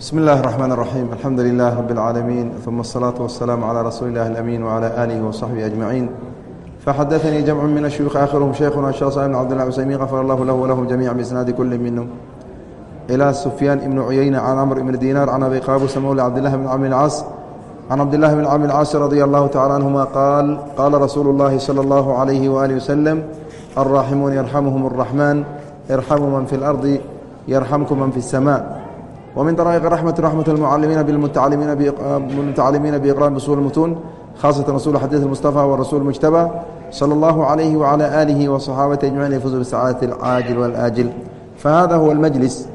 بسم الله الرحمن الرحيم الحمد لله رب العالمين ثم الصلاة والسلام على رسول الله الأمين وعلى آله وصحبه أجمعين فحدثني جمع من الشيوخ آخرهم شيخنا الشيخ صالح بن عبد الله عسيمين غفر الله له ولهم جميعا بإسناد كل منهم إلى سفيان بن عيينة عن عمرو بن دينار عن أبي قابوس مولى عبد الله بن عمرو العاص عن عبد الله بن عمرو العاص رضي الله تعالى عنهما قال قال رسول الله صلى الله عليه وآله وسلم الراحمون يرحمهم الرحمن ارحموا من في الأرض يرحمكم من في السماء ومن طرائق الرحمة رحمة المعلمين بالمتعلمين بالمتعلمين بإقرار أصول المتون خاصة رسول حديث المصطفى والرسول المجتبى صلى الله عليه وعلى آله وصحابته أجمعين يفوزوا بالسعادة العاجل والآجل فهذا هو المجلس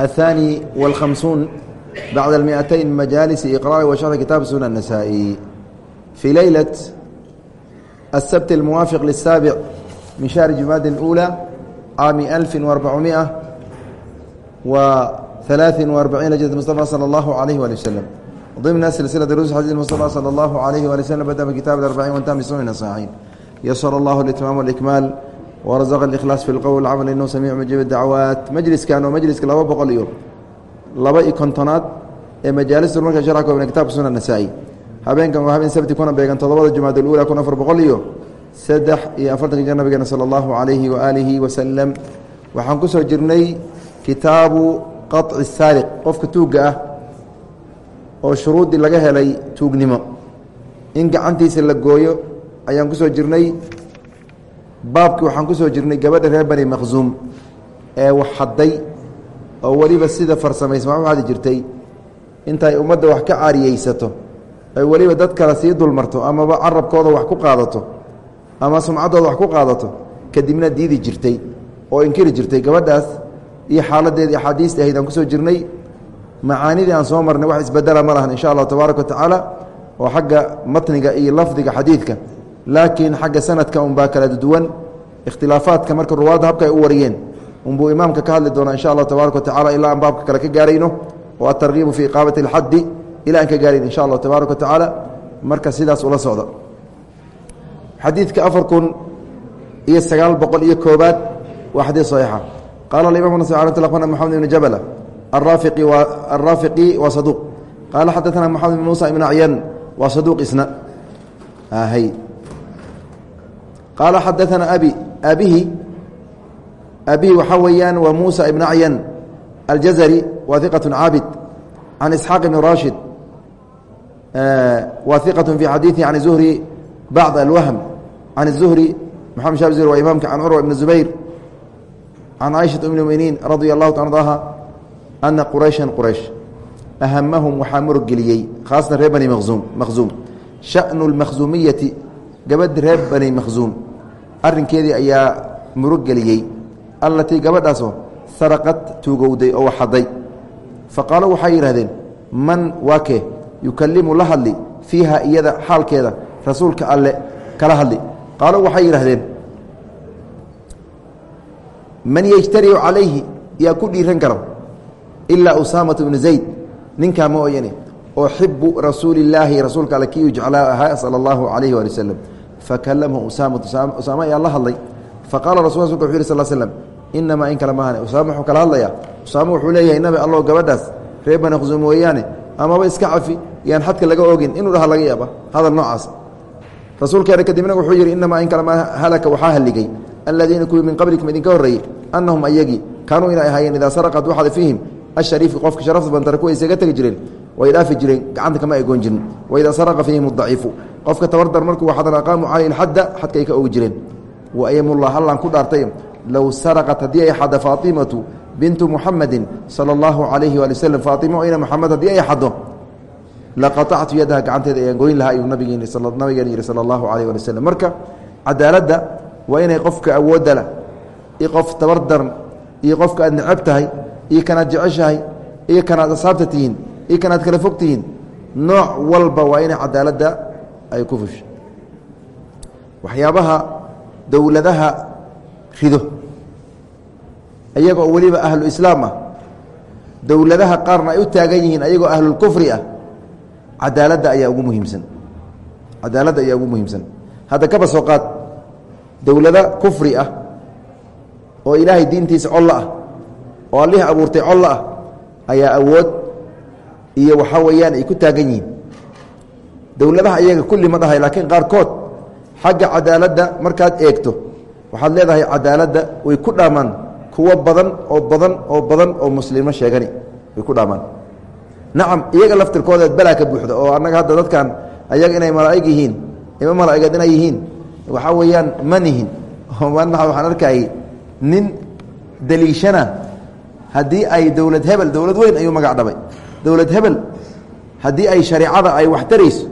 الثاني والخمسون بعد المئتين مجالس إقرار وشرح كتاب سنن النسائي في ليلة السبت الموافق للسابع من شهر جماد الأولى عام ألف وأربعمائة وثلاث وأربعين لجنة المصطفى صلى الله عليه وآله وسلم ضمن سلسلة دروس حديث المصطفى صلى الله عليه وآله وسلم بدأ بكتاب الأربعين وانتهى بسنن الصحيحين يسر الله الإتمام والإكمال ورزق الإخلاص في القول والعمل إنه سميع مجيب الدعوات مجلس كانوا مجلس لaba boqol iyo laba iyo kontonaad ee majaalista marka sharxa koobna kitabka sunan nasaa'i habeenkan waa habeen sabti kuna beegan todobada jumaad اlula kun afar boqol iyo saddex iyo afartanka jir nabigeena salى اllahu عalayhi waaalihi wasalam waxaan kusoo jirnay kitaabu qaطci saariq qofka tuugga ah oo shuruuddii laga helay tuugnimo. In gacantiisa la gooyo ayaan ku soo jirnay. Baabkii waxaan ku soo jirnay gabadha reer bani maqsuum ee wax hadday oo weliba sida farsamaysan wax u jirtay. Intay ummadda wax ka caariyeysato ay weliba dad kale sii dulmarto amaba carabkooda wax ku qaadato ama sumcaddooda wax ku qaadato kadibna diidi jirtay oo inkiri jirtay gabadhaas iyo xaaladeedii axaadiista ahayd aan ku soo jirnay. Macaanidii aan soo marnay wax isbedela ma lahan insha allahu tabaaraka wa tacaala oo xagga matniga iyo lafdiga xadiidka. Laakiin xagga sanadka unbaa kala duwan. Ikhtilaafaadka marka ruwaadda habka ay u wariyeen unbuu imaamka ka hadli doonaa insha allah tabaaraka wa tacala ilaa aan baabka kale ka gaarayno. Oo atargiibu fii iqaamati alxaddi ilaa aan ka gaarayn insha allah tabaaraka wa tacaala. Marka sidaas ula socda xadiidka afar kun iyo sagaal boqol iyo koobaad waa xadiid saxiixa qaala alimam nas akhbarna moxamed ibn jabala araafiqi araafiqi waa saduuq qaala xadaثana moxamed ibn muusa ibn acyan waa saduuq isna hy qaala xadaثana abi abihi abihi waxaa weeyaan waa muusa ibn acyan aljazari waa iqaة caabid can isxaaq ibn rashid waa iqaة fi xadiiثi can zuhri bacd alwahm can الzuhri maxamed shab zuhri waa imaamka can curwa ibn zubayr can caaishaة um muminiin radia allahu ta ardaha ana qurayshan quraysh ahamahum waxaa muruggeliyey khaasatan reer bani maqsuum maqsuum shanu اlmakhsuumiyati gabadhi reer bani maqsuum arrinkeedii ayaa muruggeliyey allatii gabadhaasoo saraqad tuugowday oo waxaday faqaalo waxay yidhahdeen man waa kee yukalimu la hadli fiiha iyada xaalkeeda rasuulka alle kala hadli qaalo waxay yidhahdeen man yejtariu calayhi yaa ku dhiiran karo. Ilaa usaamatu bnu zayd ninkaa ma oyane oo xibu rasuuli illaahi rasuulka alle kii u jeclaa ahaa sala allahu calayhi waali wasalam fakalamahu usaama ayaa la hadlay. Faqaala rasul rasulka wuxu yih sal slm inamaa in kale maahane. Usaama wuxuu kala hadlayaa. Usaama wuxuu leeyahay nabi allow gabadhaas reer bani weeyaane amaba iska cafi yaan xadka laga ogin inuu dhaha laga yaaba hadal noocaas. Rasuulkeena kadibna wuxuu yidhi inamaa in kale ma halaka waxaa halligay. Aladiina kuwii min qablikum idinka horreeyey annahum ayagii kaanuu inay ahaayeen idaa saraqat waxada fiihim ashariifi qofka sharafta badan taraku ay isaga tegi jireen way dhaafi jireen gacanta kama egoon jirin waidaa saraqa fiihim adaciifu qofka tabardar markuu waxadan aqaamuu calayhi lxadda xadka ay ka ogi jireen waymullah hallaan ku dhaartay low saraqat haddii ay xadda faatimatu bintu muxamedin sala allahu calayhi waali waslem faatima ina muxamed haddii ay xaddo laqaطactu yadaha gacanteeda ayaan goyn lahaa ayuu nabigeen nabigeena yihi sala allahu calayh waali waslem marka iyo qof tabar daran iyo qofka aad necab tahay iyo kanaad jeceshahay iyo kanaad asaabta tihiin iyo kanaad kala fog tihiin nooc walba waa inay cadaaladda ay ku fusho. Waxyaabaha dowladaha rido iyagoo weliba ahlu islaam ah dowladaha qaarna ay u taagan yihiin ayagoo ahlulkufri ah cadaaladda ayaa ugu muhiimsan. Cadaaladda ayaa ugu muhiimsan. Hadda kaba soo qaad dowlado kufri ah oo ilaahay diintiisa collo ah oo allihii abuurtay collo ah ayaa awood iyo waxaa weeyaan ay ku taagan yihiin. Dowladaha iyaga kulli ma dhahay laakiin qaarkood xagga cadaaladda markaad eegto waxaad leedahay cadaaladda way ku dhaamaan kuwo badan oo badan oo badan oo muslimo sheegani way ku dhaamaan. Nacam iyaga laftirkoodeed balaa ka buuxda oo annaga hadda dadkan ayaga inay malaa'ig yihiin ima malaa'igeed inay yihiin waxaa weeyaan ma nihin. Oo manaha waxaan arkayay nin daliishana haddii ay dowlad hebel dowlad weyn ayuu magac dhabay. Dowlad hebel haddii ay shareecada ay wax tarayso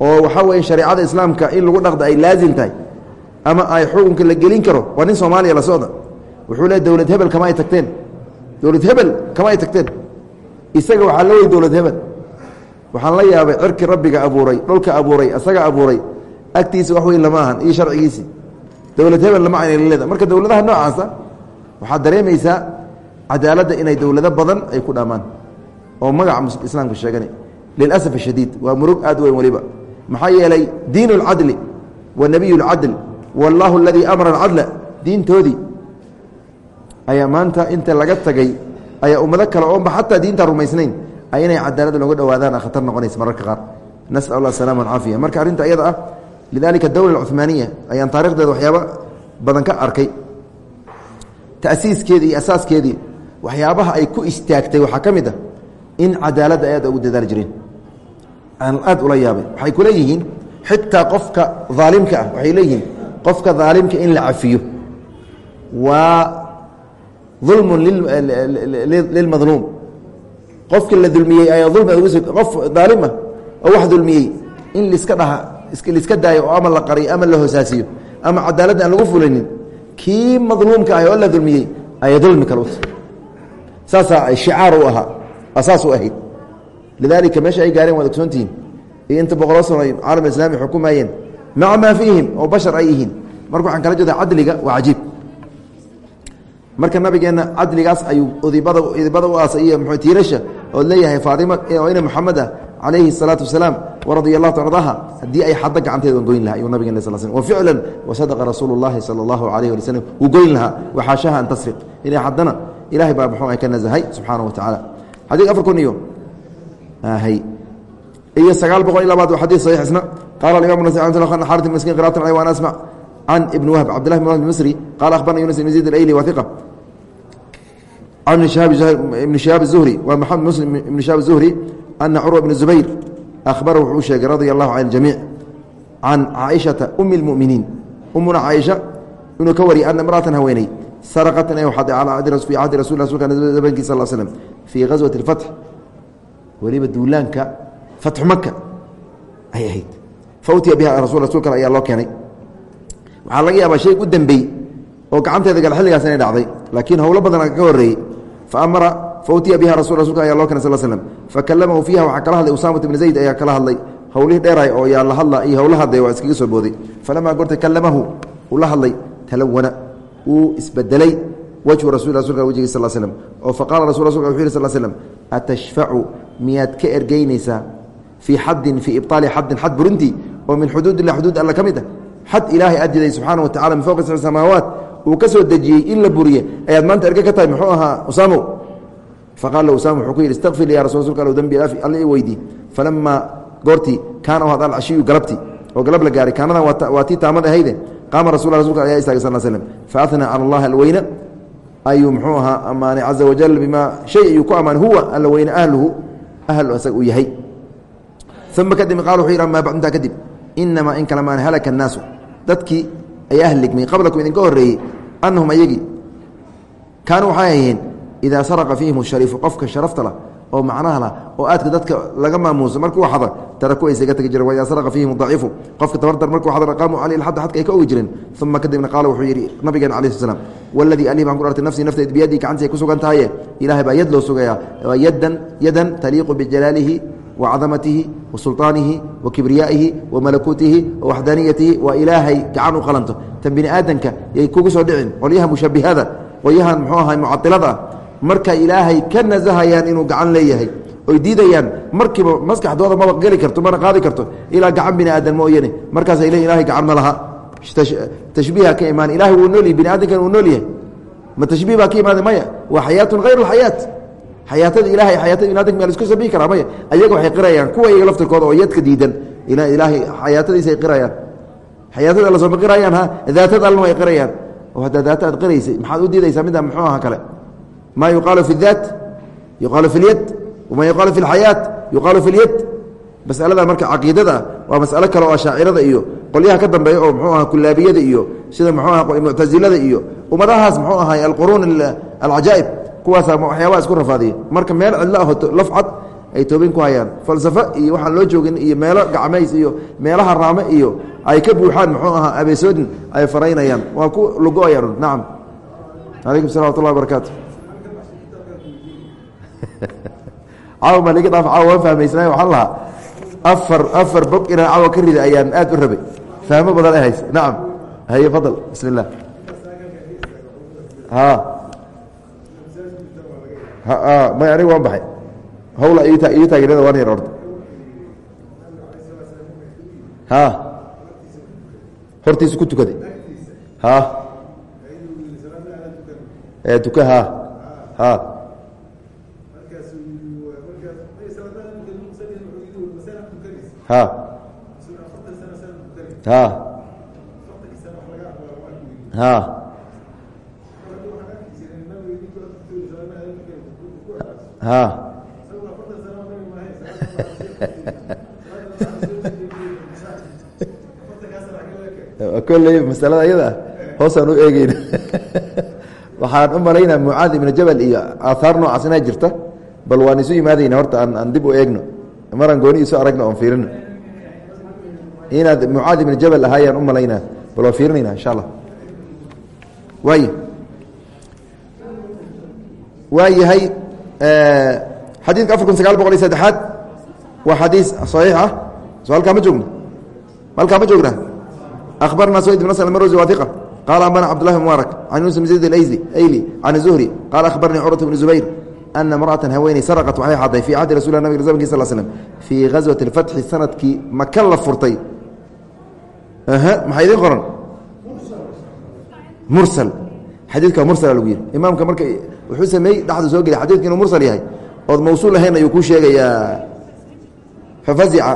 oo waxaa weeye shareecada islaamka in lagu dhaqda ay laazim tahay ama ay xukunka la gelin karo waa nin soomaaliya la socda wuxuu leey dowlad hebel kama ay tagteen. Dowlad hebel kama ay tagteen. Isaga waxaa la wey dowlad hebel. Waxaan la yaabay cirki rabbiga abuuray dhulka abuuray isaga abuuray. Agtiisa wax weyn lama ahan iyo sharcigiisii dowlad hebel lama aynleeda marka dowladaha noocaasa waxaad dareemaysaa cadaaladda inay dowlado badan ay ku dhamaan oo magaca islaamka sheegana lilasaf ashadiid waa murug aad weyn weliba maxaa yeelay diin اlcadli wa nebiy اlcadl wallaahu aladii amara alcadla diintoodii ayaa maanta inta laga tagay ayaa ummado kale oonba xataa diinta rumaysnayn ay inay cadaaladda looga dhawaadaan khatar noqonaysa mararka qaar. Nasal allah asalama alcaafiya marka arrinta iyada ah lidalika dowla alcumaaniya ayaan taarikhdeeda waxyaaba badan ka arkay ta'siiskeedii iyo asaaskeedii waxyaabaha ay ku istaagtay waxaa ka mid ah in cadaaladda aad ugu dadaali jireen aan aad ula yaabay waxay ku leeyihiin xitaa qofka aalimka ah waxay leeyihiin qofka aalimka in la cafiyo waa ulmun lilmadluum qofka la dulmiyey ayaa ulmi qof aalimah oo wax dulmiyey in liska liska daayo oo ama la qariyo ama la hosaasiyo ama cadaaladda aan lagu fulanin kii madluumka ah oo la dulmiyey ayay dulmi kale ut saasaa shicaar u ahaa asaas u ahayd. Lidaalika meesha ay gaareen waad ogsoontihiin iyo inta boqolo sano ay caalam islaami xukumayeen maca maa fiihim oo bashar ay yihiin. Marka waxaan kala jeedaa cadliga waa cajiib. Marka nabigeenna cadligaas ayuu udibada idibada u aasay iyo mxuu tiirasha ood leeyahay faatima ina moxamed ah calayhi الsalaatu wasalaam waradia allahu ta ardaha haddii ay xaddo gacanteeda waan goyn laha ayuu nabigeen sal slm waficla wasadaqa rasuulu اllahi salى اllahu alayh ali slm wuu goyn lahaa waxaashaha an tasriq inay xaddana ilahay baa muxuu ka naزahay subxaanaه wa tacaala xadiid afar kun iyo iyo sagaal boqol iyo labaad waa xadii saxiix isna qaala imam xarit miskin qiratan alي waan asmc can ibn wahb cabdillah bn wahb misri qala akhbarna yunus ibn zayd alayli wa iqa can ibn shihaab الzuhri wa maxamed muslim ibn shihaab الzuhri ana curwa bn zubayr akhbarahu wuxuu sheegay radia allahu can اljamiic can caaishata umi اlmuminiin umuna caaisha inuu ka wariyay ana imra'atan haweeney saraqat inay waxaday calaa fi cahdi rasul rasulka zamanki sal slm fii ghaswati اlfatx weliba duulaanka fatxu maka ay ahayd fa utiya biha rasul rasulka ayaa loo keenay waxaa laga yaabaa shay u dembeey oo gacanteeda gal xilligaas inay dhacday laakiin howlo badan ka horeeyey fa amara fa utiya biha rasul rasulka ayaa loo keenay sal slm fakalamahu fiiha waxaa kala hadlay usaamata bn zayd ayaa kala hadlay. Howlihii dheeray oo yaa la hadla iyo howla hadlay waa iskaga soo booday falamaa goorta kalamahu uu la hadlay talawana wuu isbedelay wajhu rasul rasulka wejigi sal slm oo faqala rasul rasulka wuxu yih sal slm atashfacu miyaad ka ergeynaysaa fii xadin fii ibطaali xadin xad burintii oo min xuduud ilah xuduud alla ka mid ah. Xad ilaahay aad jiday subxaana wa tacala min fowqi samaawaat uu ka dejiyey in la buriye ayaad erge ka tahay. Muxuu faqaala usaama wuxuu ku yidhi istaqfir ya rasul rasulka alw dembi alla i weydii falamaa goortii kaana u had alcashiyu galabti oo galab la gaaray kaanadan waa tii taamad ahayde qaama rasul rasulka ayaa istaagay sal slm faatnaa cala allahi alweyne ayuu muxuu ahaa ammaanay caza wajal bimaa shay ayuu ku ammaanay huwa alla weyne ahluhu ahlu isaga uu yahay uma kadib qaal wuxuu yidhi amaa bacd intaa kadib inamaa in kalamaan halaka annaasu dadkii ayaa ahligmay qablakum idinka horreeyey annahum ayagii kaanuu waxay ahayeen idaa saraqa fiihim shariifu qofka sharafta lah oo macnaha lah oo aadka dadka laga maamuuso markuu xada taraku ay isaga tagi jireen waidaa saraqa fiihim daciifu qofka tabardar markuu xada qaamuu caleyh xadda xadka ay ka ogi jireen uma kadibna qaala wuxuu yidhi nabigeena calayi sl slam waladii alih baan ku dhartay nafsii nafteed biyadii gacantii ay ku sugan tahaye ilahay baa yad loo sugayaa yadan yadan taliiqu bijalaalihi wacadamatihi wa sulطaanihi wa kibriyaa'ihi wa waa ilaahay gacan u qalanto tan bini aadanka yay kugu soo dhicin qolyaha mushabihada qolyahan muxuu ahay mucailada markay ilaahay ka nasahayaan inuu gacan leeyahay oy diidayaan markiiba maskaxdooda maba geli karto mana qaadi karto ilaa gacan bini aadan mooyane markaasay leeyiin ilahay gacan ma laha. Tashbiiha ka imaan ilahay wuu nool yahy bini aadamkan wuu nool yahay. Ma tashbiih baa ka imaada maya? Waa xayaatun hayr اlxayaat xayaatada ilahay xayaatada binaadamka ma isku sabihi karaa maya? Ayaga waxay qirayaan kuwa iyaga laftirkooda oo yadka diidan. Ilaahay xayaatadiisa ay qirayaan. Xayaatada alla sooma qirayaan ha? Daatada allna way qirayaan. Oo haddaa daata aad qiraysay maxaad u diidaysaa middaa muxuu aha kale maa yuqaalu fi اdaat yuqaalu fi اlyad wama yuqaalu fi اlxayaat yuqaalu fi اlyad masalada marka caqiidada waa masalo kale oo ashaacirada iyo qolyaha ka dambeeya oo mxuu aha kulaabiyada iyo sida mxuu aha muctasilada iyo ummadahaas muxuu ahay alquruun alcajaa'ib kuwaasa waxyaabaha isku rafaadiya marka meel cidlo aho lafcad ay toobin ku hayaan falsafo iyo waxaan loo joogin iyo meelo gacmays iyo meelaha raame iyo ay ka buuxaan muxuu ahaa abeesoodin ay faraynayaan waa ku lugo-ayaan nacam calaykum salam wat llahi barakaatu caawa ma liga dhaaf caawa waan fahmaysnay waxaan lahaa afar afar bog inaan caawa ka rida ayaan aad u rabay. Fahmo badan ay haysa. Nacam haye fadal. Bismi illah ha may aniga waan baxay. Hawla ii taageerada waan yar orda ha. Hortiisa ku tukaday. Ha. Ee tuka ha. Ha kolley masalada ayada? Hoosaan u eegeyna waxaan u malaynaa mucaad ibna jabal iyo aaaar noocaas inaa jirta bal waan isu imaadayna horta aan dib u eegno maraan gooni isu aragno oon fiirino inaad mucaad ibna jabal ahaayaan u malaynaa bal waan fiirinayna insha allah waay waa yahay xadiidka afar kun sagaal boqol iyo saddexaad waa xadiis صaxiix ah. So halkaa ma joogno halkaa ma joogna? Akhbarna sweyd bn asl marwsi waثiqa qaala ambana cabdullahi mubaarak can yunus bn zayd ayli can zuhri qaala akhbarnii curwat bn zubayr ana imra'atan haweeney saraqat waxay xaday fii cahdi rasul nabig zamnki sal slm fii ghaswati اlfatxi sannadkii maka la furtay maxaa idiin qoran mursal xadiidka mursala lagu yihi imaamka marka wuxuu sameeyey dhexdu soo geliy xadidka inuu mursal yahay ood mawsuul ahayn ayuu kuu sheegayaa fafazica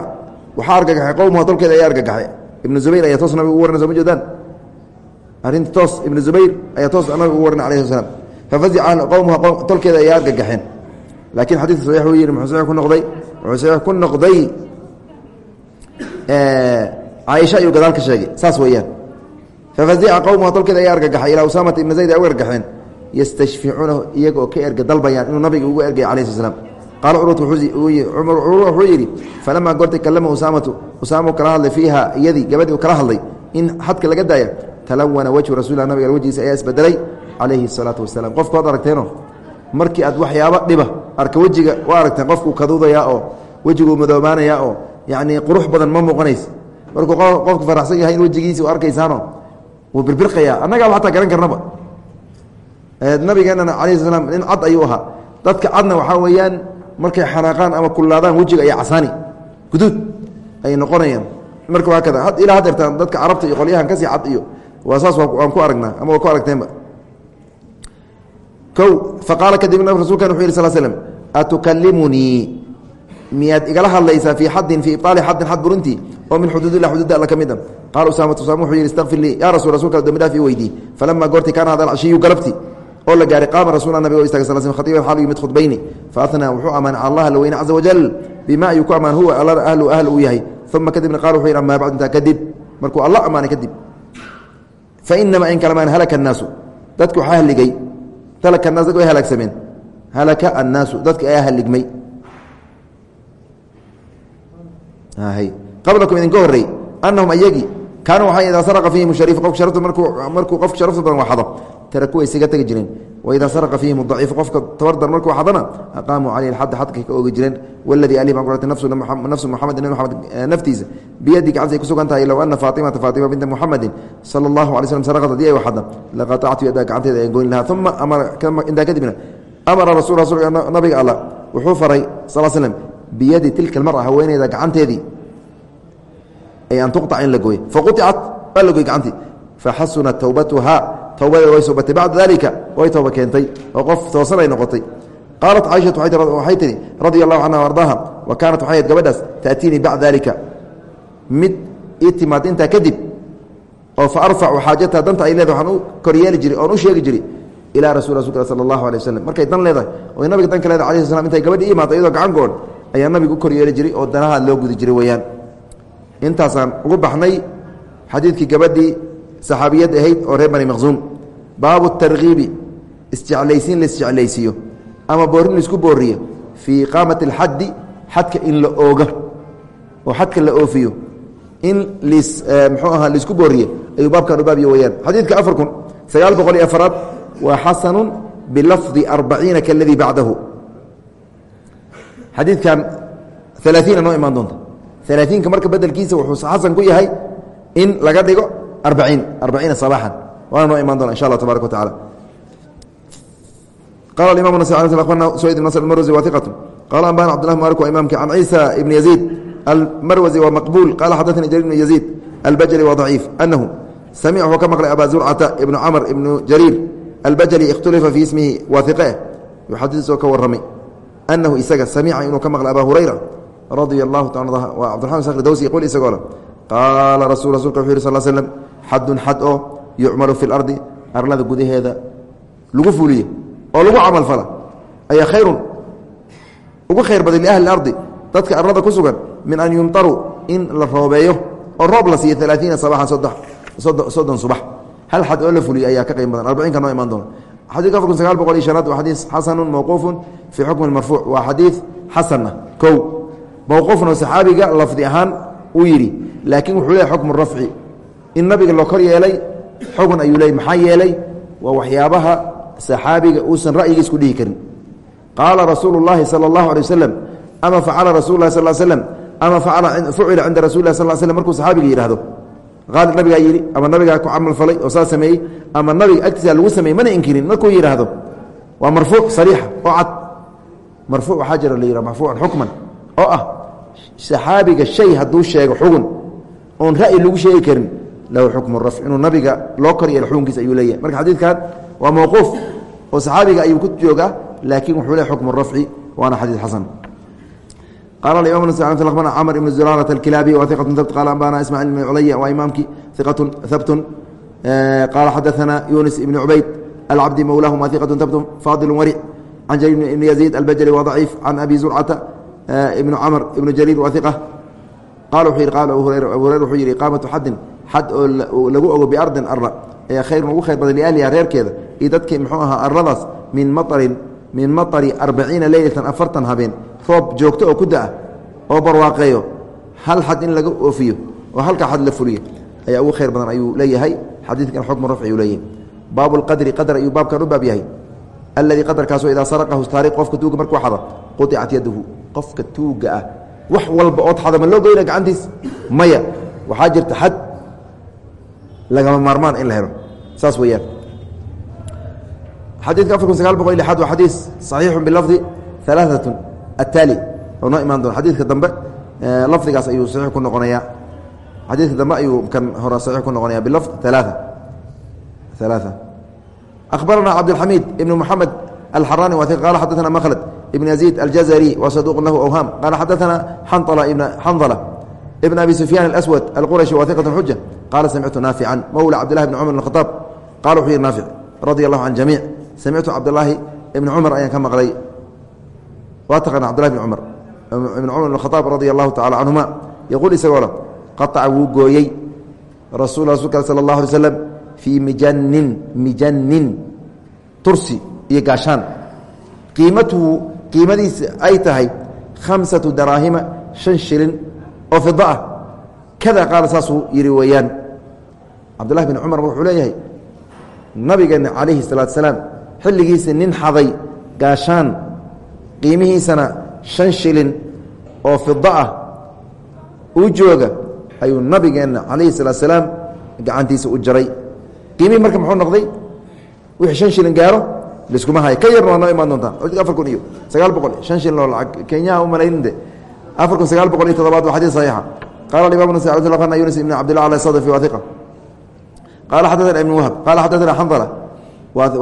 waxaa argagaxay qowmuha tolkeeda ayaa argagaxay ibnu zubayr ayaa toos nabiga ugu warana soo ma jeedaan arrinta toos ibnu zubayr ayaa toos nabiga ugu warana alayhi salaam fafazica qowmuha tolkeeda ayaa argagaxeen laakiin xadiidka saxiix uu yihi muxuu saxiix ku noqday wuxuu saxiix ku noqday caaisha ayuu gadaal ka sheegay saas weeyaan fafazica qowmuha tolkeeda ayaa argagaxay ilaa usaamata ibna zayd ay u argagaxeen yastashficuunahu iyaga oo ka erga dalbayaan inuu nabiga ugu ergay alayh sl slam qaala curwat wuxuu yidhi falamaa goortay kalama usaamatu usaama kala hadlay fiiha iyadii gabadhii kala hadlay in xadka laga daaya talawana wejhu rasuula nabiga wejigiisa ayaa isbedelay calayhi salaatu wasalaam. Qofku ad aragteeno markii aad waxyaaba dhiba arka wejiga waa aragteen qofkuu kaduudayaa oo wejiguu madoobaanayaa oo yacnii qurux badan ma muuqanays markuu qofku faraxsan yahay in wejigiisi u arkaysaano wuu birbirqayaa. Annagaaba xataa garan karnaba. Nabigeenana ala sl nin cad ayuu ahaa. Dadka cadna waxaa weeyaan markay xanaaqaan ama kullaadaan wejiga ay casaani. Guduud ay noqonayaan. Marka waa kada ilaa had ertaan dadka carabta iyo qolyahan ka sii cad iyo waa saas waan ku aragnaa ama waa ku aragteenba o faqaala kadibna rasulkan wuxu yih sl slm atukalimunii miyaad igala hadlaysaa fii xadin fii ibaali xadin xad buruntii oo min xuduudillah xuduudda alla ka mid a qaala usaamatu usaama wuxuu yihi istaqfir lii. Yaa rasul rasulka dambi dhaaf ii weydii falamaa goorti kaana hada alcashiyu galabti oo la gaaray. Qaama rasul nabig o istagay sl sl khatiiban xaal yimid khudbayni. Faatnaa wuxuu ammaanay allah alweyne caza wajal bima ayuu ku ammaan huwa allana ahlu ahl uu yahay. Uma kadibna qaala wuxuu yidhi amaa bacd intaa kadib. Markuu alla ammaanay kadib. Fainama in kalamaan halaka annaasu dadku waxaa haligay halaka annas dadku way halaagsameen halaka annaasu dadki ayaa haligmay qablakum idinka horey anahum ayagii kaanuu waxaa idaa saraqa fiihim shariif qofka sharafta markuu qofka sharafta badan waxado taraku way isaga tegi jireen waidaa saraqa fiihim daciif qofka tabardar markuu waxadana aqaamuu caleyhi xadda xadkay ka oogi jireen waladii alih baan ku ratay nafsu muxamed nabi moxamed naftiisa biyadii gacantay ku sugan tahay low ana faatimata faatima binta muxamedin sala allahu alay slm saraqat haddii ay waxada laqatactu yadaa gacanteeda ayaan goyn lahaa uma intaa kadibna amara rasul nabiga alla wuxuu faray sal slm biyadi tilka almara haweeneyda gacanteedii an tuqطc in la gooy faquطicat waa la goy gacantii faxasunat towbatuha towbadeeda way soobatay bacda dalika way tooba keentay oo qof toosan ay noqotay qaalat caaishatu waxay tihi radia allahu canha ardaaha wa kaanat waxay ahayd gabadhaas taatiinii bacda dalika mid ii timaad intaa kadib oo fa arfacu xaajataha danta ay leedahay waxaan u koryeeli jiray oon u sheegi jiray ilaa rasul rasulka sala allahu alay waslem markay dan leedahay oy nabiga danka leedahay alai slam intay gabadhi imaado iyadoo gacan goon ayaa nabiga u koryeeli jiray oo danaha saxaabiyad ahayd oo reer bani maqsuum baabu tarkiibi isjeclaysiin la isjeclaysiiyo ama boorin la isku booriyo fii iqaamati alxaddi xadka in la ooga oo xadka la oofiyo in lis mxuu ahaa la isku booriye ayuu baabkan u baabiye weyaan xadiidka afar kun sagaal boqol iyo afaraad waa xasanu bilafdi arbaciina kaladii bacdahu. Xadiidkan alaaiina noo imaan doonta. Alaaiinka marka bedelkiisa wuxuu xasan ku yahay in laga dhigo arbaciin arbaciina sabaaxan waana noo imaan doona insha allah tabarak wa tacala qala imam na syd bn nasr marwsi wa iqatu qala ambana cbdlah malik waa imamki can ciisa ibn yaziid almarwsi waa maqbuul qala xadaثani jarir ibn yaziid albajli waa ضaciif anahu samic wuxuu ka maqlay aba zurcata ibnu camr ibnu jariir albajli ikhtulifa fii ismihi waa iqe xadiisoo ka warramay anahu isaga samica inuu ka maqlay aba hurayra radia allahu ta waa cbdiraman skr dawsi qul isagoo le qaala rasul rasulka wuxu yih sal slm xadun xad oo yucmalu fi اlardi arlada gudaheeda lagu fuliye oo lagu camalfala ayaa khayrun. Ugu khayr badan liahli ardi dadka arlada ku sugan min an yumtaruu in la roobeeyo oo roob la siiyo alaaiina sabaxan soddon subax. Hal xad oo la fuliyo ayaa ka qiim badan arbaciinka noo imaan doona. Xadidka afar kun sagaal boqol iyo shanaad waa xadiis xasanu mawquufun fii xukmi marfuuc waa xadiid xasanna kow. Mawquufun oo saxaabiga lafdi ahaan uu yidhi laakiin wuxuu leeyahy xukmu rafci in nabiga loo kor yeelay xugun ayuu leeyay maxaa yeelay waa waxyaabaha saxaabiga uusan ra'yigiis ku dhihi karin qaala rasuulu اllahi salى اllahu alay waslem ama facala rasul lah sal slm ama fucila cinda rasul lah sal slm markuu saxaabiga yidhahdo qaali nabigaa yidhi ama nabigaa ku camal falay oo saa sameeyey ama nabiga agtiisa lagu sameeyey mana inkirin markuu yidhaahdo waa marfuuc sariixa oo cad marfuuc waxaa jira la yihah marfuucan xukman oo ah saxaabiga shay hadduu sheego xugun oon ra'yi lagu sheegi karin lahu xukmu rafc inuu nabiga loo kor yeelo xukunkiisa ayuu leeyahay. Marka xadiidkan waa mawquuf oo saxaabiga ayuu ku joogaa laakiin wuxuu le xukmu rafci waana xadiid xasan. Qala imam cmr ibn zuraarat alkilaabi wa iqatu habt qala ambana ismacil ibn culaya waa imaamki iqatu habtun qala xadaثana yunis ibn cubayd alcabdi mowlahum wa iqatu habtun fadilu waric can jariir ibn yaziid albajli wa daciif can abi zurcata ibn camr ibn jariir wa iqa qala wuxuu yihi qala abu hurayra wuxuu yihi iqaamatu xadin xad oo lagu ogo biardin ara ayaa khayr ugu khayr badan liahliha reerkeeda iyo dadkii muxuu ahaa arladaas min maarin min maari arbaciina leylatan afartan habeen. Roob joogto oo ku da'a oo barwaaqeeyo. Hal xad in laga oofiyo oo halka xad la fuliyo ayaa ugu khayr badan ayuu leeyahay. Xadiidkan xukmu rafciuu leeyahay. Baabu lqadri qadar ayuu baabkan u baab yahay. Alladii qadarkaasoo idaa saraqahu taari qofka tuuga markuu xada quطicat yaduhu. Qofka tuuga ah wax walba ood xada ma loo goyna gacantiis? Maya. Waxaa jirta xad lagama maarmaan in la helo saas weyaan xadiidka afar kun sagaal boqol lixaad waa xadiis صaxiixu bilafdi alaaثatu ataali oo noo imaan doona xadiidka dambe lafdigaas ayuu saxiix ku noqonayaa xadiidka dambe ayuu kan hore saxiix ku noqonaya bilafd alaaثa alaaثa akhbarana cabdالxamiid ibn moxamed alxarani wa qala xadaثana mkhlد ibn yaزيid aljazari wa saduq lahu awham qala xadaثana xanطla ibn xandla ibn abi sufyaan alaswad alqurashi wa iqaة xuja qala samictu naafican mowla cabdillahi bn cumar khaaab qala wuxuu yihi naafic radi allahu can jamiic samictu cabdilaahi ibni cumar ayaan ka maqlay waa taqana cbdillahi bn cumar ibn cumar bn khaaab radi allahu tacala canhuma yaquul isagoo le qaطaca wuu gooyey rasul rasulka sala اllah alay slam fii mijanin mijanin tursi iyo gaashaan qiimatuhu qiimadiisa ay tahay khamsatu daraahima shan shilin oo fida ah kada qaala saasuu yihi weeyaan cabdullahi bin cumar wuxuu leeyahay nabigeena calayhi salaatu salaam xilligiisa nin xaday gaashaan qiimihiisana shan shilin oo fida ah uu jooga ayuu nabigeenna calayhi salaatu salaam gacantiisa u jaray. Qiimihii marka muxuu noqday? Wixii shan shilin gaaro liskuma haya ka yarna waa noo imaan doontaa? Afar kun iyo sagaal boqol. Shan shilin oo lacag kenyaha u malayninde afar kun sagaal boqol iyo todobaad waa xadiis saxiixa qala imam n yunis ibn cabdillah al sadfi wa iqa qaala xadaana ibn wahb qaala xadaana xandala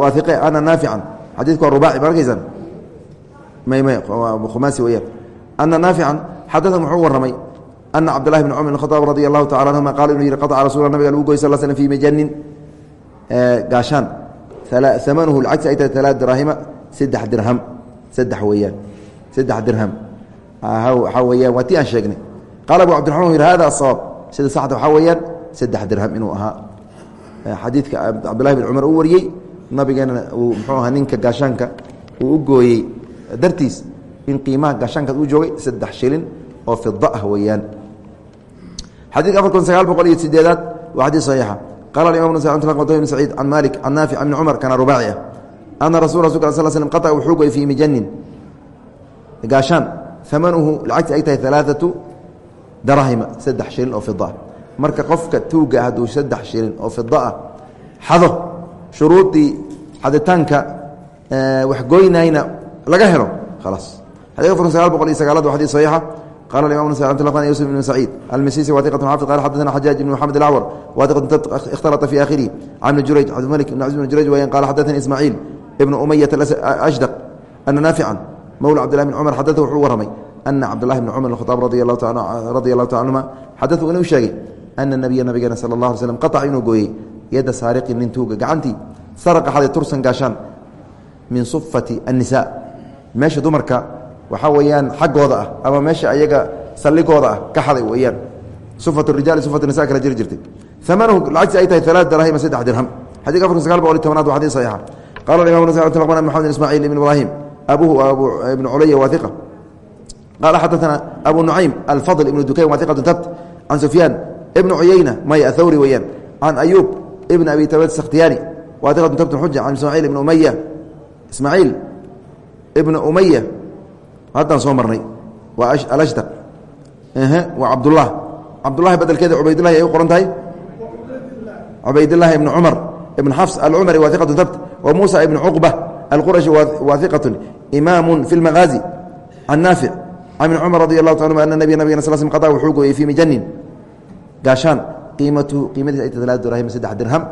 waaiqe ana naafican xadiidku waa rubaaci markaysan khumaasi weyaan ana naafican xadadan wuxuu warramay ana cabdlahi bn cumr khaaab radi allahu tacala anhuma qaala inuu yidhi qaca rasuula nabiga lagu goy sal slm fi majanin gaashaan amanuhu lacagsi ay tahay alaa dirahima saddex dirham saddex weeyaan saddex dirham waxaa weyaan waa ti aan sheegnay qaala abu cabdiraman u yidhi hada asawaab sida saxda waxaa weeyaan saddex dirham inuu ahaa xadiidka cabdullahi bin cumar uu wariyey nabigeena uu muxuu ahaa ninka gaashaanka uu u gooyey. Dartiis in qiimaha gaashaankaas uu joogay saddex shilin oo fida ah weeyaan. Xadidka afar kun sagaal boqol iyo sideedaad waa xadiis saxiixa. Qala imam bn saciid can malik can naafic bni cumar kana rubaaci ah ana rasul rasulka sl slm qaطca wuxuu goy fii mijanin gaashaan amanuhu lacagti ay tahay alaaatu darahima saddex shilin oo fida marka qofka tuuga hadduu saddex shilin oo fida ah xado shuruudii xaditaanka waxgoynayna laga helo khalaas xadika afar sagaal boqol iyo sagaalaad wa xadis saxiixa. Qala imam yusuf ibn saciid almisisi waiqat xafid qala xadana xajaaj ibn maxamed alacwar waiqat ikhtalata fi akhirihi can ibni jurayj cabdimalik ibn cabdi bn jurayj weyan qala xadanii ismaaciil ibn umayat ashdaq ana naafican mawla cabdillahi bn cumar xadata wuxuu waramay ana cabdulahi bn cumar khaaab radi allahu taala anhuma xadau inuu sheegay ana nabiya nabigeena sala allah alay slm qaطca inuu gooyey yadda saariqin nin tuuga gacantii saraqa xaday tursan gaashaan min sufati annisaa meesha dumarka waxaa weeyaan xaggooda ah ama meesha ayaga salligooda ah ka xaday weeyaan sufat rijaali sufat nisa kala jiri jirtay amanuhu lacagti ay tahay alaa darahima saddex dirham xadika afar sagaal boqol iyo tobnaad waa xadis saxiixa qala imam maxamed ismaaciil ibn ibrahim abuhu abu ibn culaya waa iqa qala xadaثna abu nucaym alfadl ibn dukayn waa tabt can sufyaan ibn cuyeyna may athawri weeyaan can ayuub ibn abi tabad sakhtiyaani waa iqatu tabt xuja can ismaaciil ibn umaya ismaaciil ibn umaya haddaan soo marnay waa alashdaq waa cabdullah cabdulahi bedelkeeda cubaydillahi ay u qoran tahay? Cubaydillaahi ibn cumar ibn xafs alcumari waa iqatu tabt wa muusa ibn cuqba alqurashi waa iqatu imaamu fi lmagaazi can naafic can ibn cumar radi allahu ta anuma ana nabiya nabigana sl qada wuxuu gooyey fii mijanin gaashaan qiimatuhu qiimadiis ay tatalaad dirahim saddex dirham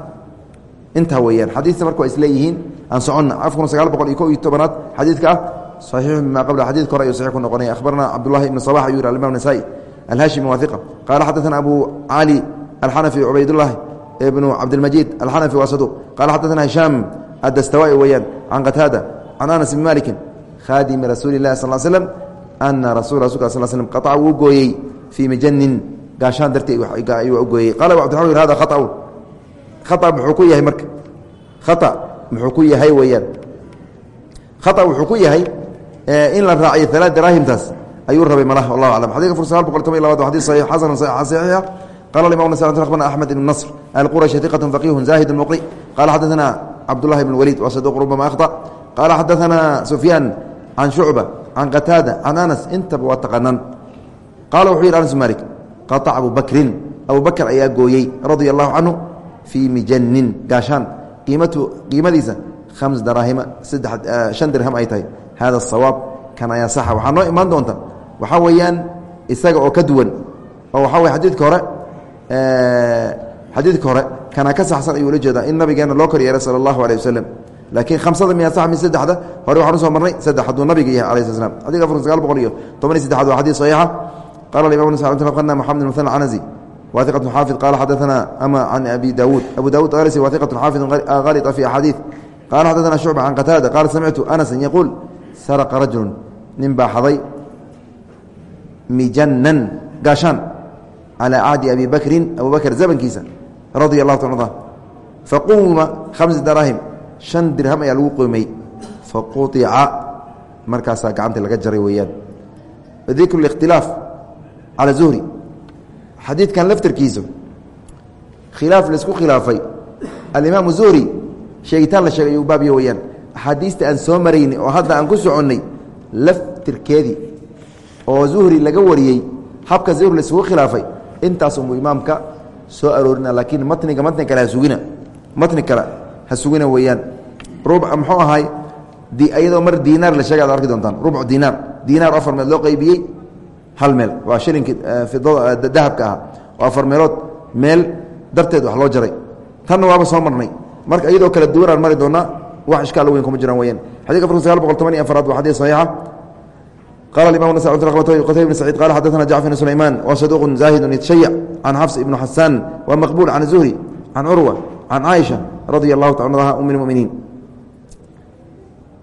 intaa weeyaan xadiista marka waa isleeyihiin aan soconna afar kun sagaal boqol iyo ko iyo tobanaad xadiidka ah صaxiixu mima qabla xadidka hore ayuu saxix ku noqonaya akhbarana cabdullahi ibn صabax ayuu yihi alimam nasaai alhashimi wahiqa qaala xadaثana abu cali alxanafi cubaydullahi ibnu cabdilmajiid alxanafi waa saduq qala xadaثana hishaam adastawai weeyaan can qataada can anas bn maliki khaadimi rasuuli اlahi sal slm ana rasul rasulka sal slm qaطca wuu gooyey fii mijanin gaashaan dartii ayuu gooyey qala abu abdiraman hada khaطu khaطa muxuu ku yahay marka khaطa muxuu ku yahay weeyaan khaطa wuxuu ku yahay in la raaciyo alaa daraahimtaas ayuu rabay malh wallah aclam xadika fur sagaal boqol toban iyo labad xadis saxiix xasan saxiixa qala imam nas akhbarna axmed ibn nasr alqurashi iqat faqihun zahid muqri qala xadaثana cabdullahi bn waliid wa saduq rubama akhطa qala xadaثana sufyaan can shucba can qataada can anas intaba waa taqanan qala wuxuu yidhi anas malik qaطc abu bakrin. Abu bakr ayaa gooyey radia allahu canhu fii mijanin gaashaan. Qiimadiisa khams daraahima saddex shan dirham ay tahay. Hada sawaab kan ayaa saxa. Waxaa noo imaan doonta waxaa weeyaan isaga oo ka duwan oo waxaa wey xadiidka hore xadiidka hore kana ka saxsan ayuu ula jeedaa in nabigeena loo kor yeeray sala allahu aleh wasalam laakiin khamsada miyaa sax min saddexda? Hore waxaan u soo marnay saddex hadduu nabiga yahay alayh sl slam xadika afar sagaal boqol qala imam adna mxamed mn canasi wa iqatun xaafid qala xadaana ama can abi daawuud abu daawud alsi wa iqatun xaafid halia fi axaadiid qala xadaana shucba can qataada qaala samictu anasan yaquul saraqa rajulu nin baa xaday mijanan gaashaan calaa cahdi abi bakrin abu bakr zamankiisa radia alahu ta a faquwima hamsa daraahim shan dirham ayaa lagu qoymay faquica markaasaa gacanti laga jaray weeyaan dikru اkhtilaaf calى zuhri xadiidkan laftarkiisa khilaaf la isku khilaafay alimaamu zuhri sheegitaan la sheegay ayuu baabiyo weyaan axaadiista aan soo marayni oo hadda aan ku soconnay laftirkeedii oo zuhri laga wariyey habka zuhri laisugu khilaafay intaasunbuu imaamka soo aroorina laakiin matniga matni kale ha sugina matni kale ha sugina weeyaan rub muxuu ahay iyadoo mar diinaar la sheegay ad arki doontaan qaybiyey hal meel. Waa shilinkii eh, eh, dahabka ahaa. Oo afar meelood meel darteed wax loo jaray. Tanna waaba soo marnay. Marka iyadoo kala duwanaan mari doonaa wax ishkaal weyn kuma jiraan weyaan xadika afar kun sagaal boqol toban iyo afaraad waa xadii saxiixa. Qala imam nasa qtayb bn sacid qala xadaثna jacfar bn sulayman wa saduq zahid ytashayac can xafs ibn xasaan wa maqbul can zuhri can curwa can caaisha radia allahu taala anha um imuminiin